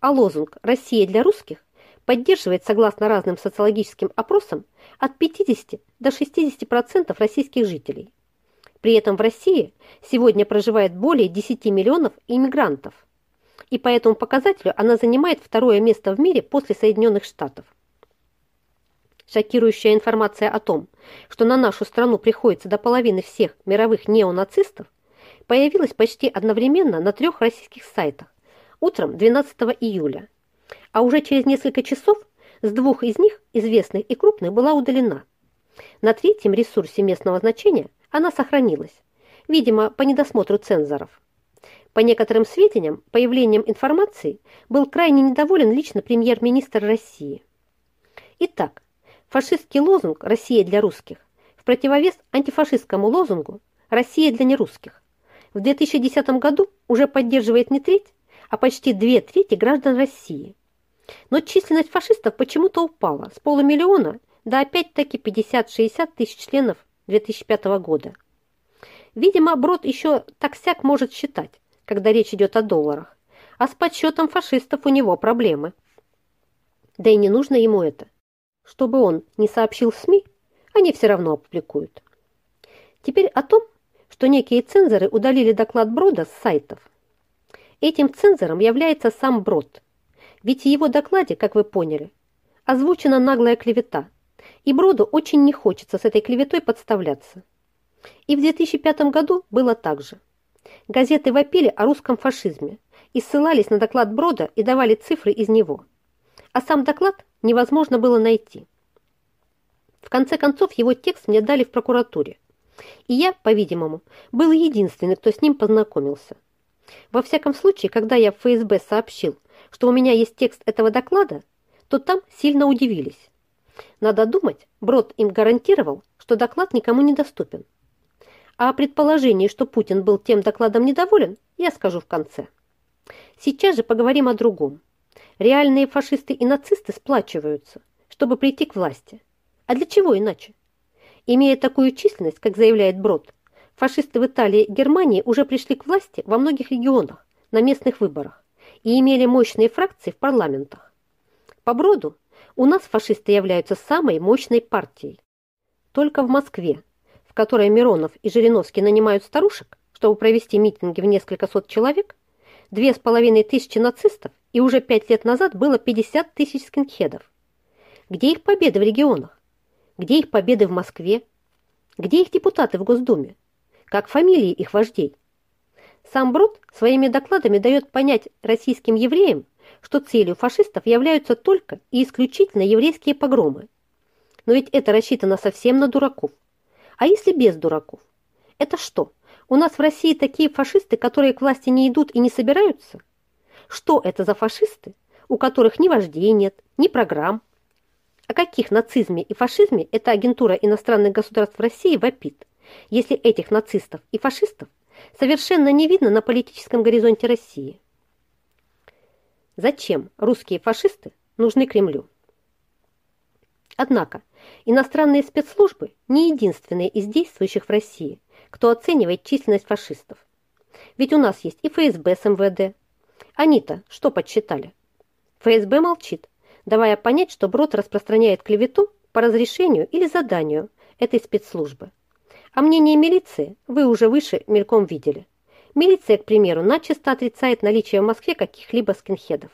А лозунг «Россия для русских» поддерживает, согласно разным социологическим опросам, от 50 до 60% российских жителей. При этом в России сегодня проживает более 10 миллионов иммигрантов. И по этому показателю она занимает второе место в мире после Соединенных Штатов. Шокирующая информация о том, что на нашу страну приходится до половины всех мировых неонацистов, появилась почти одновременно на трех российских сайтах утром 12 июля, а уже через несколько часов с двух из них, известных и крупных, была удалена. На третьем ресурсе местного значения она сохранилась, видимо, по недосмотру цензоров. По некоторым сведениям, появлением информации был крайне недоволен лично премьер-министр России. Итак, фашистский лозунг «Россия для русских» в противовес антифашистскому лозунгу «Россия для нерусских» в 2010 году уже поддерживает не треть, а почти две трети граждан России. Но численность фашистов почему-то упала с полумиллиона до опять-таки 50-60 тысяч членов 2005 года. Видимо, Брод еще так-сяк может считать, когда речь идет о долларах, а с подсчетом фашистов у него проблемы. Да и не нужно ему это. Чтобы он не сообщил СМИ, они все равно опубликуют. Теперь о том, что некие цензоры удалили доклад Брода с сайтов. Этим цензором является сам Брод. Ведь в его докладе, как вы поняли, озвучена наглая клевета, и Броду очень не хочется с этой клеветой подставляться. И в 2005 году было так же. Газеты вопили о русском фашизме и ссылались на доклад Брода и давали цифры из него. А сам доклад невозможно было найти. В конце концов, его текст мне дали в прокуратуре – и я, по-видимому, был единственный, кто с ним познакомился. Во всяком случае, когда я в ФСБ сообщил, что у меня есть текст этого доклада, то там сильно удивились. Надо думать, Брод им гарантировал, что доклад никому не доступен. А о предположении, что Путин был тем докладом недоволен, я скажу в конце. Сейчас же поговорим о другом. Реальные фашисты и нацисты сплачиваются, чтобы прийти к власти. А для чего иначе? Имея такую численность, как заявляет Брод, фашисты в Италии и Германии уже пришли к власти во многих регионах на местных выборах и имели мощные фракции в парламентах. По Броду у нас фашисты являются самой мощной партией. Только в Москве, в которой Миронов и Жириновский нанимают старушек, чтобы провести митинги в несколько сот человек, две с половиной тысячи нацистов и уже пять лет назад было 50 тысяч скинхедов. Где их победы в регионах? Где их победы в Москве? Где их депутаты в Госдуме? Как фамилии их вождей? Сам Брод своими докладами дает понять российским евреям, что целью фашистов являются только и исключительно еврейские погромы. Но ведь это рассчитано совсем на дураков. А если без дураков? Это что, у нас в России такие фашисты, которые к власти не идут и не собираются? Что это за фашисты, у которых ни вождей нет, ни программ? О каких нацизме и фашизме эта агентура иностранных государств России вопит, если этих нацистов и фашистов совершенно не видно на политическом горизонте России? Зачем русские фашисты нужны Кремлю? Однако иностранные спецслужбы не единственные из действующих в России, кто оценивает численность фашистов. Ведь у нас есть и ФСБ с МВД. Они-то что подсчитали? ФСБ молчит, давая понять, что Брод распространяет клевету по разрешению или заданию этой спецслужбы. А мнение милиции вы уже выше мельком видели. Милиция, к примеру, начисто отрицает наличие в Москве каких-либо скинхедов.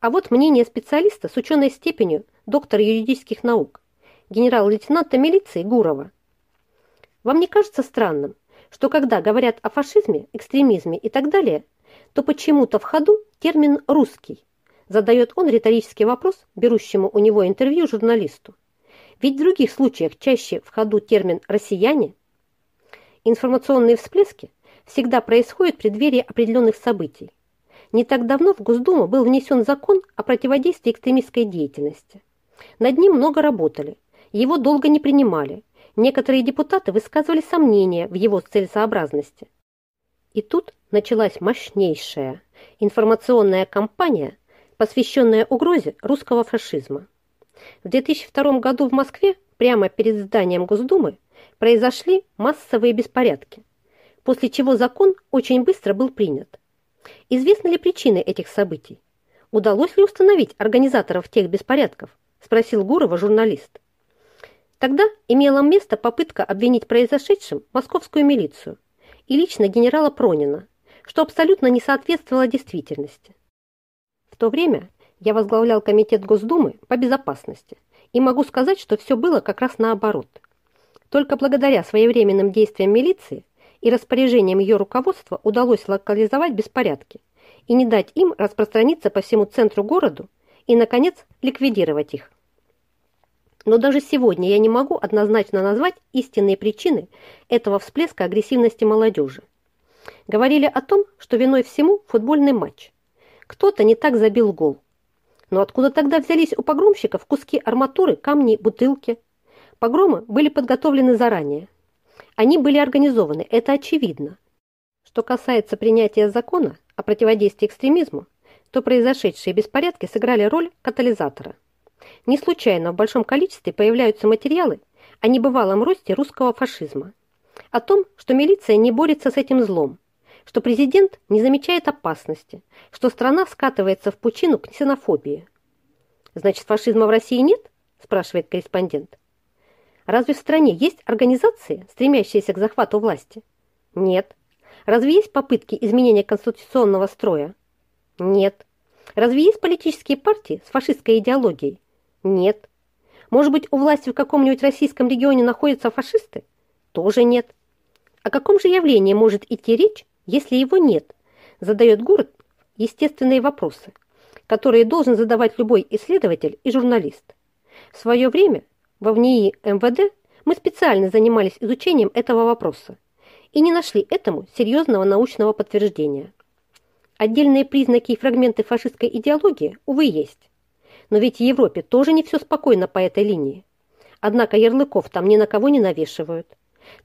А вот мнение специалиста с ученой степенью доктора юридических наук, генерал-лейтенанта милиции Гурова. Вам не кажется странным, что когда говорят о фашизме, экстремизме и так далее, то почему-то в ходу термин «русский», задает он риторический вопрос берущему у него интервью журналисту. Ведь в других случаях чаще в ходу термин «россияне». Информационные всплески – всегда происходит в преддверии определенных событий. Не так давно в Госдуму был внесен закон о противодействии экстремистской деятельности. Над ним много работали, его долго не принимали. Некоторые депутаты высказывали сомнения в его целесообразности. И тут началась мощнейшая информационная кампания, посвященная угрозе русского фашизма. В 2002 году в Москве, прямо перед зданием Госдумы, произошли массовые беспорядки – после чего закон очень быстро был принят. Известны ли причины этих событий? Удалось ли установить организаторов тех беспорядков? Спросил Гурова журналист. Тогда имела место попытка обвинить произошедшим московскую милицию и лично генерала Пронина, что абсолютно не соответствовало действительности. В то время я возглавлял комитет Госдумы по безопасности и могу сказать, что все было как раз наоборот. Только благодаря своевременным действиям милиции и распоряжением ее руководства удалось локализовать беспорядки и не дать им распространиться по всему центру города и, наконец, ликвидировать их. Но даже сегодня я не могу однозначно назвать истинные причины этого всплеска агрессивности молодежи. Говорили о том, что виной всему футбольный матч. Кто-то не так забил гол. Но откуда тогда взялись у погромщиков куски арматуры, камни, бутылки? Погромы были подготовлены заранее. Они были организованы, это очевидно. Что касается принятия закона о противодействии экстремизму, то произошедшие беспорядки сыграли роль катализатора. Не случайно в большом количестве появляются материалы о небывалом росте русского фашизма, о том, что милиция не борется с этим злом, что президент не замечает опасности, что страна скатывается в пучину ксенофобии. «Значит, фашизма в России нет?» – спрашивает корреспондент. Разве в стране есть организации, стремящиеся к захвату власти? Нет. Разве есть попытки изменения конституционного строя? Нет. Разве есть политические партии с фашистской идеологией? Нет. Может быть, у власти в каком-нибудь российском регионе находятся фашисты? Тоже нет. О каком же явлении может идти речь, если его нет? Задает город естественные вопросы, которые должен задавать любой исследователь и журналист. В свое время во ВНИИ МВД мы специально занимались изучением этого вопроса и не нашли этому серьезного научного подтверждения. Отдельные признаки и фрагменты фашистской идеологии, увы, есть. Но ведь в Европе тоже не все спокойно по этой линии. Однако ярлыков там ни на кого не навешивают.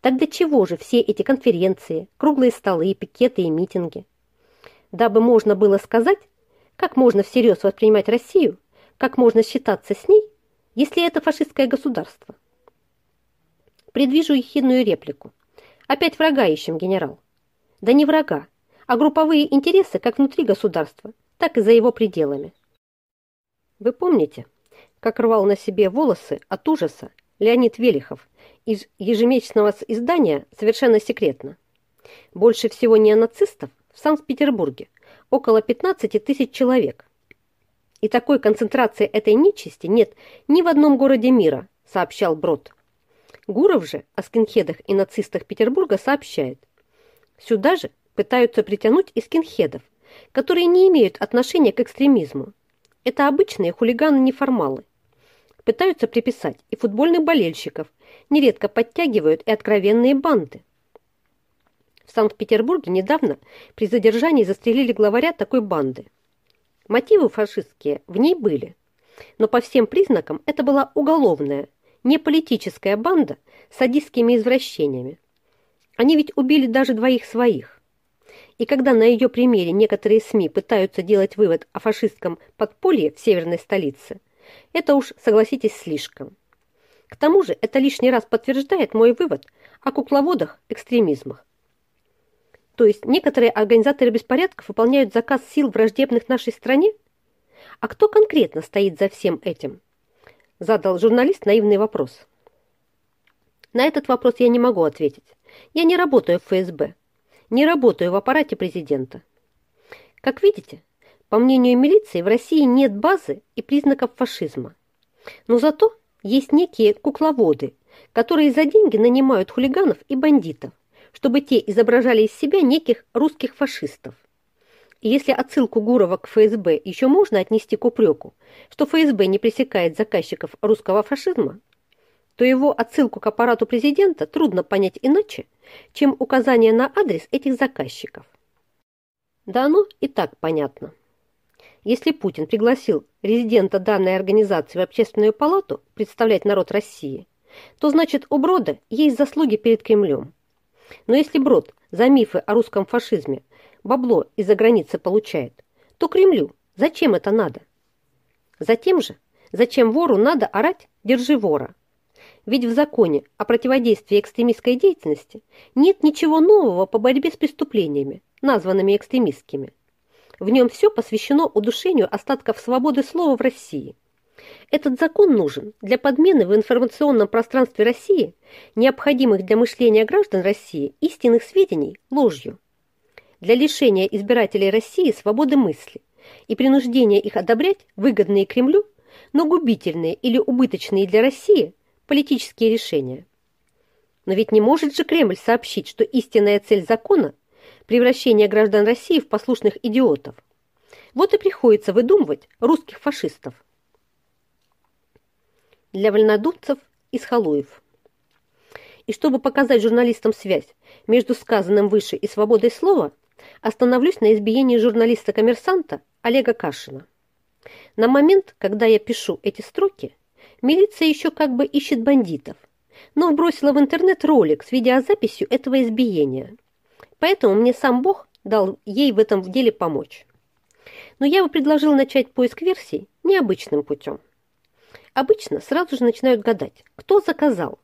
Так до чего же все эти конференции, круглые столы, пикеты и митинги? Дабы можно было сказать, как можно всерьез воспринимать Россию, как можно считаться с ней, если это фашистское государство. Предвижу ехидную реплику. Опять врага ищем, генерал. Да не врага, а групповые интересы как внутри государства, так и за его пределами. Вы помните, как рвал на себе волосы от ужаса Леонид Велихов из ежемесячного издания «Совершенно секретно». Больше всего неонацистов в Санкт-Петербурге, около 15 тысяч человек. И такой концентрации этой нечисти нет ни в одном городе мира, сообщал Брод. Гуров же о скинхедах и нацистах Петербурга сообщает. Сюда же пытаются притянуть и скинхедов, которые не имеют отношения к экстремизму. Это обычные хулиганы-неформалы. Пытаются приписать и футбольных болельщиков, нередко подтягивают и откровенные банды. В Санкт-Петербурге недавно при задержании застрелили главаря такой банды. Мотивы фашистские в ней были, но по всем признакам это была уголовная, не политическая банда с садистскими извращениями. Они ведь убили даже двоих своих. И когда на ее примере некоторые СМИ пытаются делать вывод о фашистском подполье в северной столице, это уж, согласитесь, слишком. К тому же это лишний раз подтверждает мой вывод о кукловодах-экстремизмах. То есть некоторые организаторы беспорядков выполняют заказ сил враждебных нашей стране? А кто конкретно стоит за всем этим? Задал журналист наивный вопрос. На этот вопрос я не могу ответить. Я не работаю в ФСБ. Не работаю в аппарате президента. Как видите, по мнению милиции, в России нет базы и признаков фашизма. Но зато есть некие кукловоды, которые за деньги нанимают хулиганов и бандитов, чтобы те изображали из себя неких русских фашистов. И если отсылку Гурова к ФСБ еще можно отнести к упреку, что ФСБ не пресекает заказчиков русского фашизма, то его отсылку к аппарату президента трудно понять иначе, чем указание на адрес этих заказчиков. Да оно и так понятно. Если Путин пригласил резидента данной организации в общественную палату представлять народ России, то значит у Брода есть заслуги перед Кремлем. Но если Брод за мифы о русском фашизме бабло из-за границы получает, то Кремлю зачем это надо? Затем же, зачем вору надо орать «держи вора»? Ведь в законе о противодействии экстремистской деятельности нет ничего нового по борьбе с преступлениями, названными экстремистскими. В нем все посвящено удушению остатков свободы слова в России. Этот закон нужен для подмены в информационном пространстве России необходимых для мышления граждан России истинных сведений ложью для лишения избирателей России свободы мысли и принуждения их одобрять выгодные Кремлю, но губительные или убыточные для России политические решения. Но ведь не может же Кремль сообщить, что истинная цель закона – превращение граждан России в послушных идиотов. Вот и приходится выдумывать русских фашистов. Для вольнодумцев из Халуев. И чтобы показать журналистам связь между сказанным выше и свободой слова – остановлюсь на избиении журналиста-коммерсанта Олега Кашина. На момент, когда я пишу эти строки, милиция еще как бы ищет бандитов, но вбросила в интернет ролик с видеозаписью этого избиения. Поэтому мне сам Бог дал ей в этом деле помочь. Но я бы предложил начать поиск версий необычным путем. Обычно сразу же начинают гадать, кто заказал.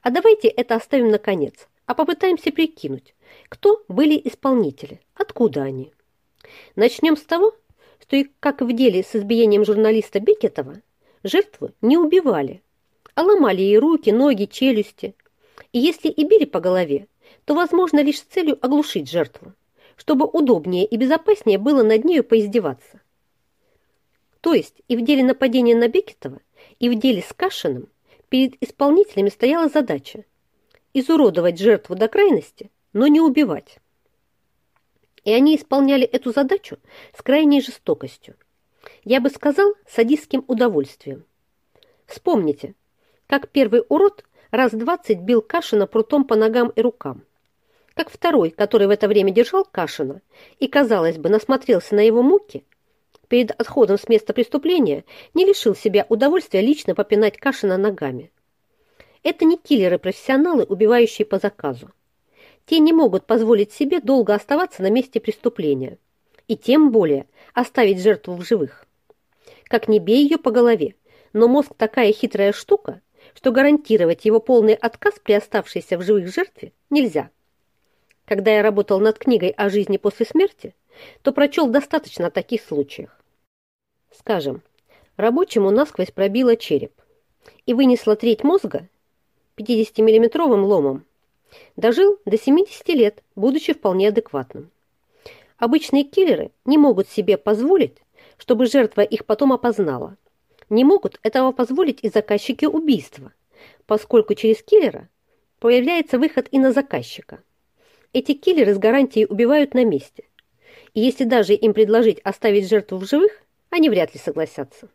А давайте это оставим на конец, а попытаемся прикинуть, кто были исполнители, откуда они. Начнем с того, что и как в деле с избиением журналиста Бекетова, жертву не убивали, а ломали ей руки, ноги, челюсти. И если и били по голове, то, возможно, лишь с целью оглушить жертву, чтобы удобнее и безопаснее было над нею поиздеваться. То есть и в деле нападения на Бекетова, и в деле с Кашиным перед исполнителями стояла задача изуродовать жертву до крайности, но не убивать. И они исполняли эту задачу с крайней жестокостью. Я бы сказал, садистским удовольствием. Вспомните, как первый урод раз двадцать бил Кашина прутом по ногам и рукам. как второй, который в это время держал Кашина и, казалось бы, насмотрелся на его муки, перед отходом с места преступления не лишил себя удовольствия лично попинать Кашина ногами. Это не киллеры-профессионалы, убивающие по заказу. Те не могут позволить себе долго оставаться на месте преступления и тем более оставить жертву в живых. Как не бей ее по голове, но мозг такая хитрая штука, что гарантировать его полный отказ при оставшейся в живых жертве нельзя. Когда я работал над книгой о жизни после смерти, то прочел достаточно таких случаев. Скажем, рабочему насквозь пробило череп и вынесло треть мозга 50-миллиметровым ломом. Дожил до 70 лет, будучи вполне адекватным. Обычные киллеры не могут себе позволить, чтобы жертва их потом опознала. Не могут этого позволить и заказчики убийства, поскольку через киллера появляется выход и на заказчика. Эти киллеры с гарантией убивают на месте. И если даже им предложить оставить жертву в живых, они вряд ли согласятся.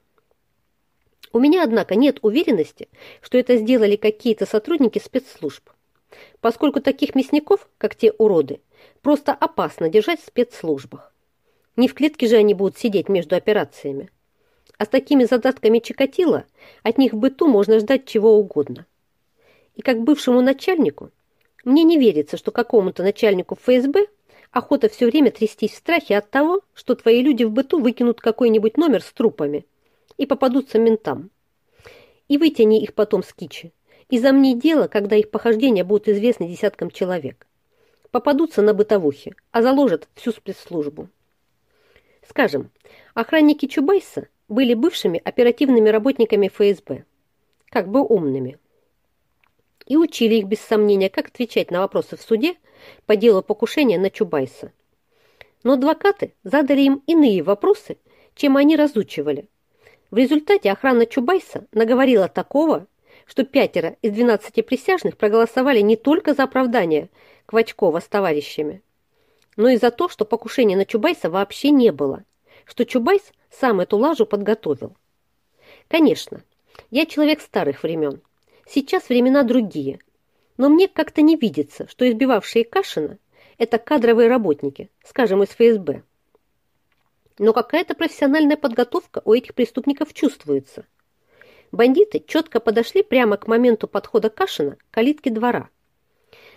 У меня, однако, нет уверенности, что это сделали какие-то сотрудники спецслужб, поскольку таких мясников, как те уроды, просто опасно держать в спецслужбах. Не в клетке же они будут сидеть между операциями. А с такими задатками Чикатило от них в быту можно ждать чего угодно. И как бывшему начальнику, мне не верится, что какому-то начальнику ФСБ охота все время трястись в страхе от того, что твои люди в быту выкинут какой-нибудь номер с трупами и попадутся ментам. И вытяни их потом с кичи. И замни дело, когда их похождения будут известны десяткам человек. Попадутся на бытовухе, а заложат всю спецслужбу. Скажем, охранники Чубайса были бывшими оперативными работниками ФСБ, как бы умными, и учили их без сомнения, как отвечать на вопросы в суде по делу покушения на Чубайса. Но адвокаты задали им иные вопросы, чем они разучивали. В результате охрана Чубайса наговорила такого, что пятеро из 12 присяжных проголосовали не только за оправдание Квачкова с товарищами, но и за то, что покушения на Чубайса вообще не было, что Чубайс сам эту лажу подготовил. Конечно, я человек старых времен. Сейчас времена другие – но мне как-то не видится, что избивавшие Кашина – это кадровые работники, скажем, из ФСБ. Но какая-то профессиональная подготовка у этих преступников чувствуется. Бандиты четко подошли прямо к моменту подхода Кашина к калитке двора.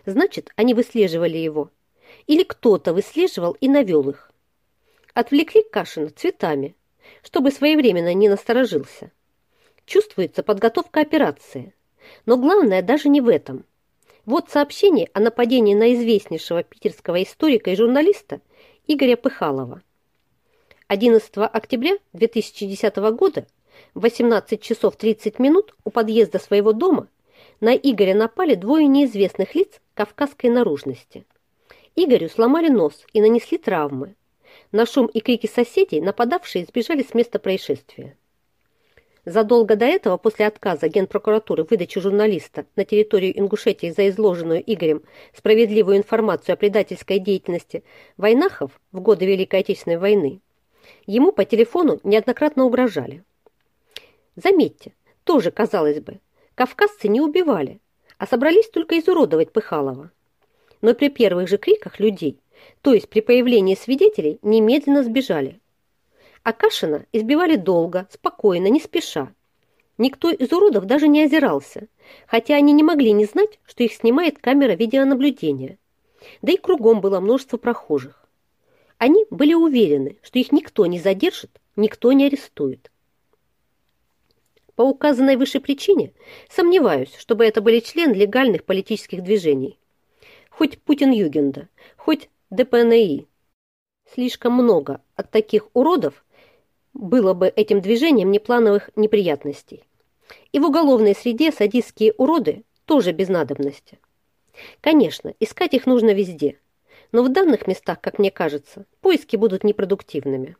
Значит, они выслеживали его. Или кто-то выслеживал и навел их. Отвлекли Кашина цветами, чтобы своевременно не насторожился. Чувствуется подготовка операции. Но главное даже не в этом – вот сообщение о нападении на известнейшего питерского историка и журналиста Игоря Пыхалова. 11 октября 2010 года в 18 часов 30 минут у подъезда своего дома на Игоря напали двое неизвестных лиц кавказской наружности. Игорю сломали нос и нанесли травмы. На шум и крики соседей нападавшие сбежали с места происшествия. Задолго до этого, после отказа Генпрокуратуры выдачи журналиста на территорию Ингушетии за изложенную Игорем справедливую информацию о предательской деятельности Войнахов в годы Великой Отечественной войны, ему по телефону неоднократно угрожали. Заметьте, тоже, казалось бы, кавказцы не убивали, а собрались только изуродовать Пыхалова. Но при первых же криках людей, то есть при появлении свидетелей, немедленно сбежали – Акашина избивали долго, спокойно, не спеша. Никто из уродов даже не озирался, хотя они не могли не знать, что их снимает камера видеонаблюдения. Да и кругом было множество прохожих. Они были уверены, что их никто не задержит, никто не арестует. По указанной выше причине сомневаюсь, чтобы это были члены легальных политических движений. Хоть Путин-Югенда, хоть ДПНИ. Слишком много от таких уродов было бы этим движением неплановых неприятностей. И в уголовной среде садистские уроды тоже без надобности. Конечно, искать их нужно везде, но в данных местах, как мне кажется, поиски будут непродуктивными.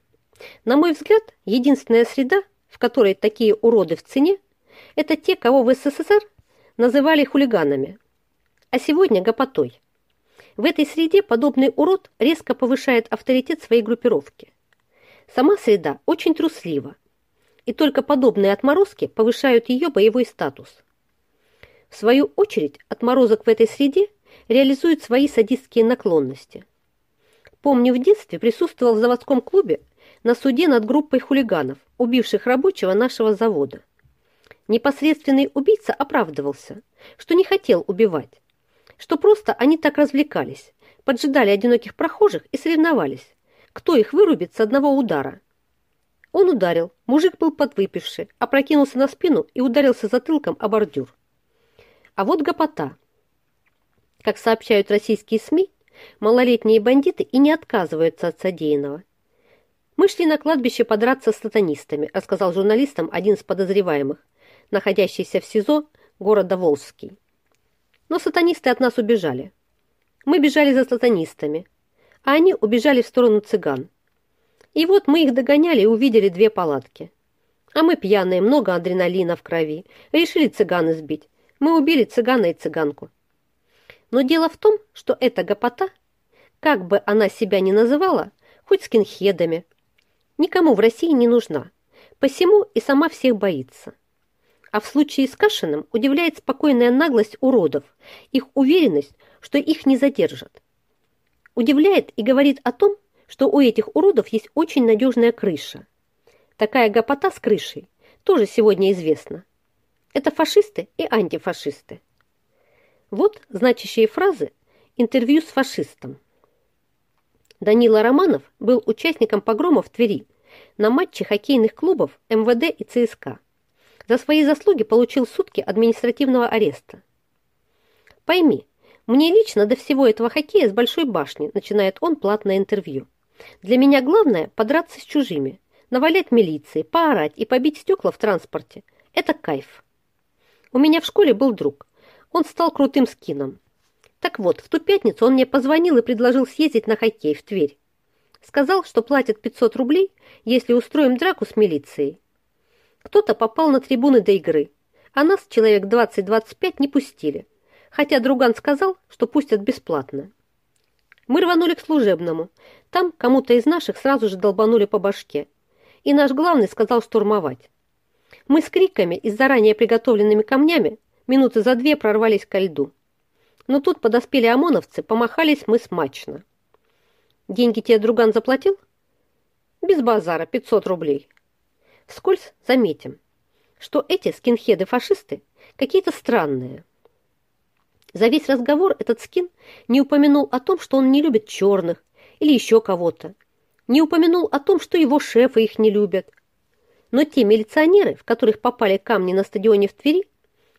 На мой взгляд, единственная среда, в которой такие уроды в цене, это те, кого в СССР называли хулиганами, а сегодня гопотой. В этой среде подобный урод резко повышает авторитет своей группировки. Сама среда очень труслива, и только подобные отморозки повышают ее боевой статус. В свою очередь, отморозок в этой среде реализует свои садистские наклонности. Помню, в детстве присутствовал в заводском клубе на суде над группой хулиганов, убивших рабочего нашего завода. Непосредственный убийца оправдывался, что не хотел убивать, что просто они так развлекались, поджидали одиноких прохожих и соревновались, кто их вырубит с одного удара. Он ударил, мужик был подвыпивший, опрокинулся на спину и ударился затылком о бордюр. А вот гопота. Как сообщают российские СМИ, малолетние бандиты и не отказываются от содеянного. «Мы шли на кладбище подраться с сатанистами», рассказал журналистам один из подозреваемых, находящийся в СИЗО города Волжский. Но сатанисты от нас убежали. Мы бежали за сатанистами, а они убежали в сторону цыган. И вот мы их догоняли и увидели две палатки. А мы пьяные, много адреналина в крови, решили цыган избить. Мы убили цыгана и цыганку. Но дело в том, что эта гопота, как бы она себя ни называла, хоть скинхедами, никому в России не нужна, посему и сама всех боится. А в случае с Кашиным удивляет спокойная наглость уродов, их уверенность, что их не задержат. Удивляет и говорит о том, что у этих уродов есть очень надежная крыша. Такая гопота с крышей тоже сегодня известна. Это фашисты и антифашисты. Вот значащие фразы интервью с фашистом. Данила Романов был участником погрома в Твери на матче хоккейных клубов МВД и ЦСКА. За свои заслуги получил сутки административного ареста. Пойми, мне лично до всего этого хоккея с большой башни начинает он платное интервью. Для меня главное подраться с чужими, навалять милиции, поорать и побить стекла в транспорте. Это кайф. У меня в школе был друг. Он стал крутым скином. Так вот, в ту пятницу он мне позвонил и предложил съездить на хоккей в Тверь. Сказал, что платят 500 рублей, если устроим драку с милицией. Кто-то попал на трибуны до игры, а нас, человек 20-25, не пустили, хотя друган сказал, что пустят бесплатно. Мы рванули к служебному. Там кому-то из наших сразу же долбанули по башке. И наш главный сказал штурмовать. Мы с криками и с заранее приготовленными камнями минуты за две прорвались ко льду. Но тут подоспели ОМОНовцы, помахались мы смачно. Деньги тебе друган заплатил? Без базара, 500 рублей. Вскользь заметим, что эти скинхеды-фашисты какие-то странные. За весь разговор этот скин не упомянул о том, что он не любит черных или еще кого-то. Не упомянул о том, что его шефы их не любят, но те милиционеры, в которых попали камни на стадионе в Твери,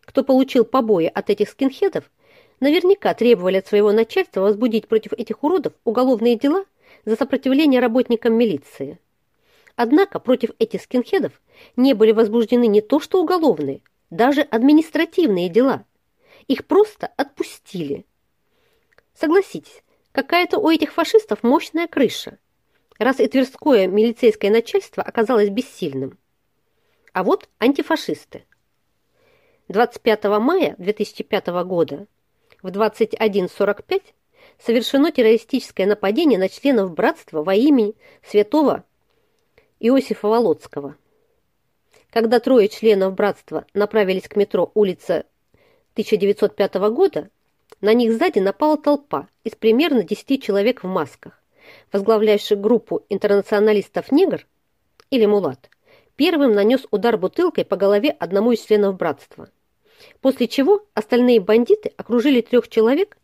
кто получил побои от этих скинхедов, наверняка требовали от своего начальства возбудить против этих уродов уголовные дела за сопротивление работникам милиции. Однако против этих скинхедов не были возбуждены не то что уголовные, даже административные дела. Их просто отпустили. Согласитесь, какая-то у этих фашистов мощная крыша, раз и Тверское милицейское начальство оказалось бессильным. А вот антифашисты. 25 мая 2005 года в 21.45 совершено террористическое нападение на членов братства во имя святого Иосифа Володского. Когда трое членов братства направились к метро улица 1905 года, на них сзади напала толпа из примерно 10 человек в масках, возглавляющих группу интернационалистов «Негр» или «Мулат», первым нанес удар бутылкой по голове одному из членов братства. После чего остальные бандиты окружили трех человек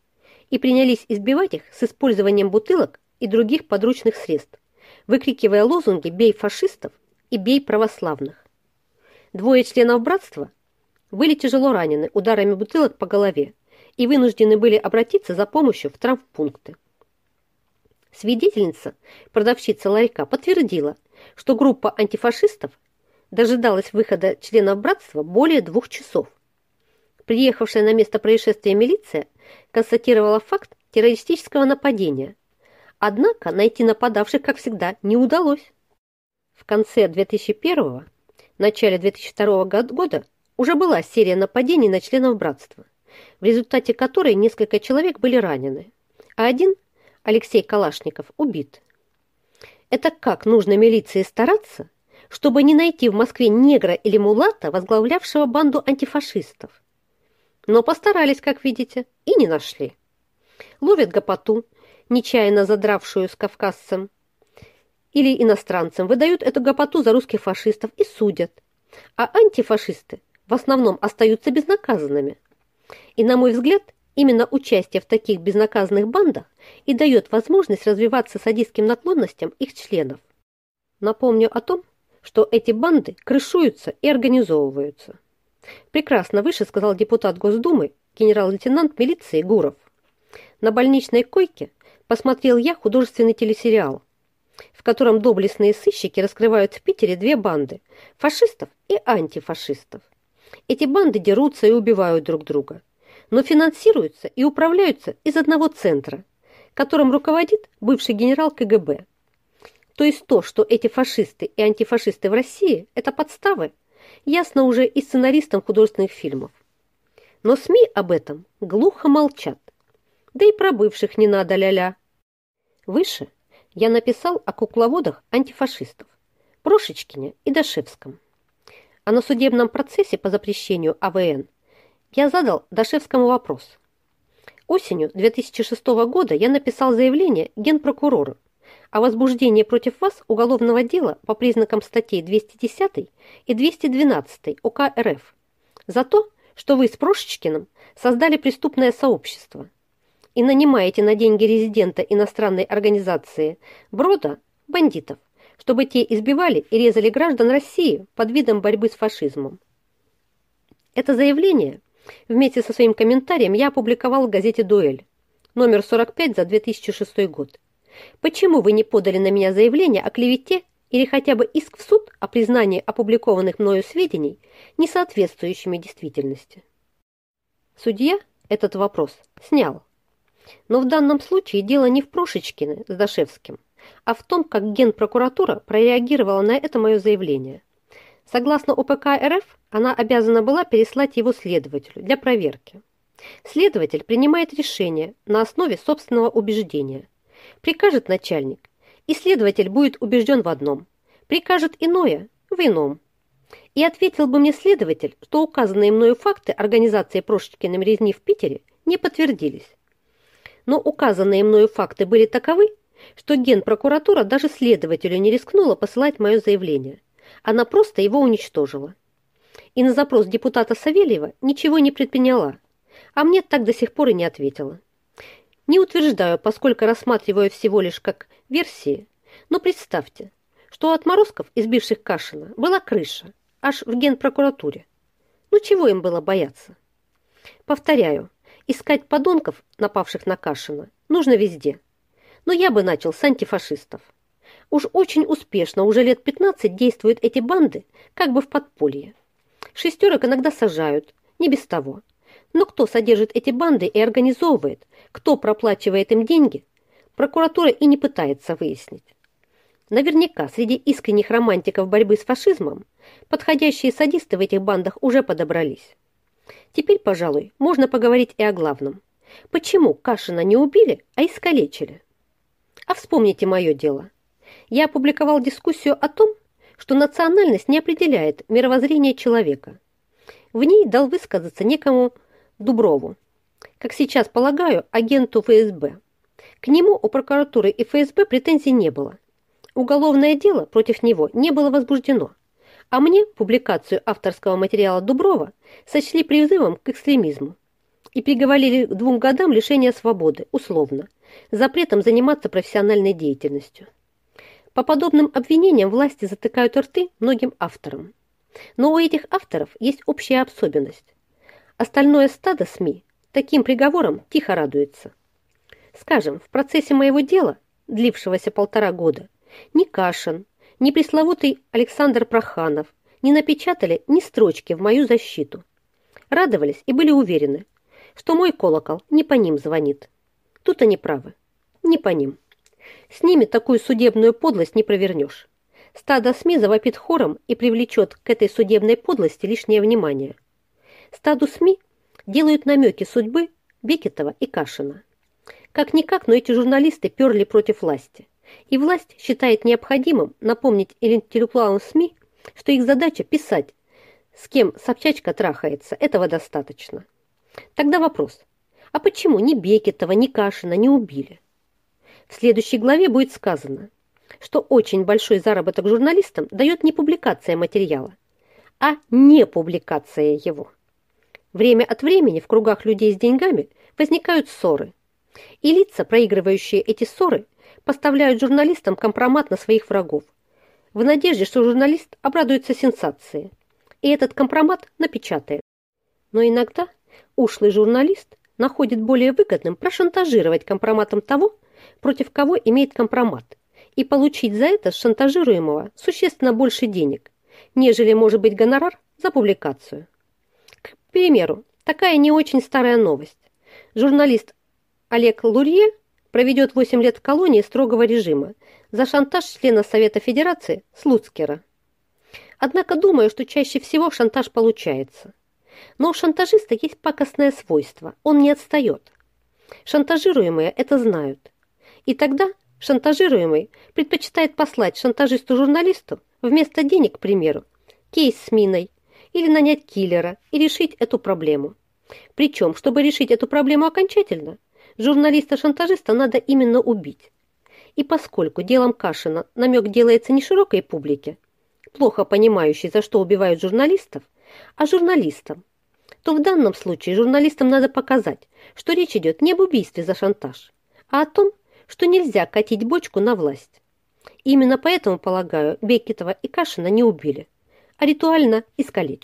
и принялись избивать их с использованием бутылок и других подручных средств, выкрикивая лозунги «Бей фашистов» и «Бей православных». Двое членов братства были тяжело ранены ударами бутылок по голове и вынуждены были обратиться за помощью в травмпункты. Свидетельница, продавщица ларька, подтвердила, что группа антифашистов дожидалась выхода членов братства более двух часов. Приехавшая на место происшествия милиция констатировала факт террористического нападения. Однако найти нападавших, как всегда, не удалось. В конце 2001 начале 2002 года уже была серия нападений на членов братства, в результате которой несколько человек были ранены, а один, Алексей Калашников, убит. Это как нужно милиции стараться, чтобы не найти в Москве негра или мулата, возглавлявшего банду антифашистов. Но постарались, как видите, и не нашли. Ловят гопоту, нечаянно задравшую с кавказцем или иностранцем, выдают эту гопоту за русских фашистов и судят. А антифашисты в основном остаются безнаказанными. И, на мой взгляд, именно участие в таких безнаказанных бандах и дает возможность развиваться садистским наклонностям их членов. Напомню о том, что эти банды крышуются и организовываются. Прекрасно выше сказал депутат Госдумы генерал-лейтенант милиции Гуров. На больничной койке посмотрел я художественный телесериал, в котором доблестные сыщики раскрывают в Питере две банды – фашистов и антифашистов. Эти банды дерутся и убивают друг друга, но финансируются и управляются из одного центра, которым руководит бывший генерал КГБ. То есть то, что эти фашисты и антифашисты в России – это подставы, ясно уже и сценаристам художественных фильмов. Но СМИ об этом глухо молчат. Да и про бывших не надо ля-ля. Выше я написал о кукловодах антифашистов Прошечкине и Дашевском. А на судебном процессе по запрещению АВН я задал Дашевскому вопрос. Осенью 2006 года я написал заявление генпрокурору о возбуждении против вас уголовного дела по признакам статей 210 и 212 УК РФ за то, что вы с Прошечкиным создали преступное сообщество и нанимаете на деньги резидента иностранной организации Брода бандитов, чтобы те избивали и резали граждан России под видом борьбы с фашизмом. Это заявление вместе со своим комментарием я опубликовал в газете «Дуэль», номер 45 за 2006 год. Почему вы не подали на меня заявление о клевете или хотя бы иск в суд о признании опубликованных мною сведений, не соответствующими действительности? Судья этот вопрос снял. Но в данном случае дело не в Прошечкине с Дашевским, а в том, как Генпрокуратура прореагировала на это мое заявление. Согласно УПК РФ, она обязана была переслать его следователю для проверки. Следователь принимает решение на основе собственного убеждения. Прикажет начальник, и следователь будет убежден в одном, прикажет иное в ином. И ответил бы мне следователь, что указанные мною факты организации Прошечкиным резни в Питере не подтвердились но указанные мною факты были таковы, что генпрокуратура даже следователю не рискнула посылать мое заявление. Она просто его уничтожила. И на запрос депутата Савельева ничего не предприняла, а мне так до сих пор и не ответила. Не утверждаю, поскольку рассматриваю всего лишь как версии, но представьте, что у отморозков, избивших Кашина, была крыша, аж в генпрокуратуре. Ну чего им было бояться? Повторяю, Искать подонков, напавших на Кашина, нужно везде. Но я бы начал с антифашистов. Уж очень успешно, уже лет 15 действуют эти банды, как бы в подполье. Шестерок иногда сажают, не без того. Но кто содержит эти банды и организовывает, кто проплачивает им деньги, прокуратура и не пытается выяснить. Наверняка среди искренних романтиков борьбы с фашизмом подходящие садисты в этих бандах уже подобрались. Теперь, пожалуй, можно поговорить и о главном. Почему Кашина не убили, а искалечили? А вспомните мое дело. Я опубликовал дискуссию о том, что национальность не определяет мировоззрение человека. В ней дал высказаться некому Дуброву, как сейчас полагаю, агенту ФСБ. К нему у прокуратуры и ФСБ претензий не было. Уголовное дело против него не было возбуждено а мне публикацию авторского материала Дуброва сочли призывом к экстремизму и приговорили к двум годам лишения свободы, условно, запретом заниматься профессиональной деятельностью. По подобным обвинениям власти затыкают рты многим авторам. Но у этих авторов есть общая особенность. Остальное стадо СМИ таким приговором тихо радуется. Скажем, в процессе моего дела, длившегося полтора года, ни Кашин, ни пресловутый Александр Проханов не напечатали ни строчки в мою защиту. Радовались и были уверены, что мой колокол не по ним звонит. Тут они правы. Не по ним. С ними такую судебную подлость не провернешь. Стадо СМИ завопит хором и привлечет к этой судебной подлости лишнее внимание. Стаду СМИ делают намеки судьбы Бекетова и Кашина. Как-никак, но эти журналисты перли против власти и власть считает необходимым напомнить интеллектуалам СМИ, что их задача писать, с кем Собчачка трахается, этого достаточно. Тогда вопрос, А почему ни Бекетова, ни Кашина не убили? В следующей главе будет сказано, что очень большой заработок журналистам дает не публикация материала, а не публикация его. Время от времени в кругах людей с деньгами возникают ссоры, и лица, проигрывающие эти ссоры, поставляют журналистам компромат на своих врагов, в надежде, что журналист обрадуется сенсации, и этот компромат напечатает. Но иногда ушлый журналист находит более выгодным прошантажировать компроматом того, против кого имеет компромат, и получить за это шантажируемого существенно больше денег, нежели может быть гонорар за публикацию. К примеру, такая не очень старая новость. Журналист Олег Лурье проведет 8 лет в колонии строгого режима за шантаж члена Совета Федерации Слуцкера. Однако думаю, что чаще всего шантаж получается. Но у шантажиста есть пакостное свойство – он не отстает. Шантажируемые это знают. И тогда шантажируемый предпочитает послать шантажисту-журналисту вместо денег, к примеру, кейс с миной или нанять киллера и решить эту проблему. Причем, чтобы решить эту проблему окончательно, журналиста-шантажиста надо именно убить. И поскольку делом Кашина намек делается не широкой публике, плохо понимающей, за что убивают журналистов, а журналистам, то в данном случае журналистам надо показать, что речь идет не об убийстве за шантаж, а о том, что нельзя катить бочку на власть. Именно поэтому, полагаю, Бекетова и Кашина не убили, а ритуально искалечили.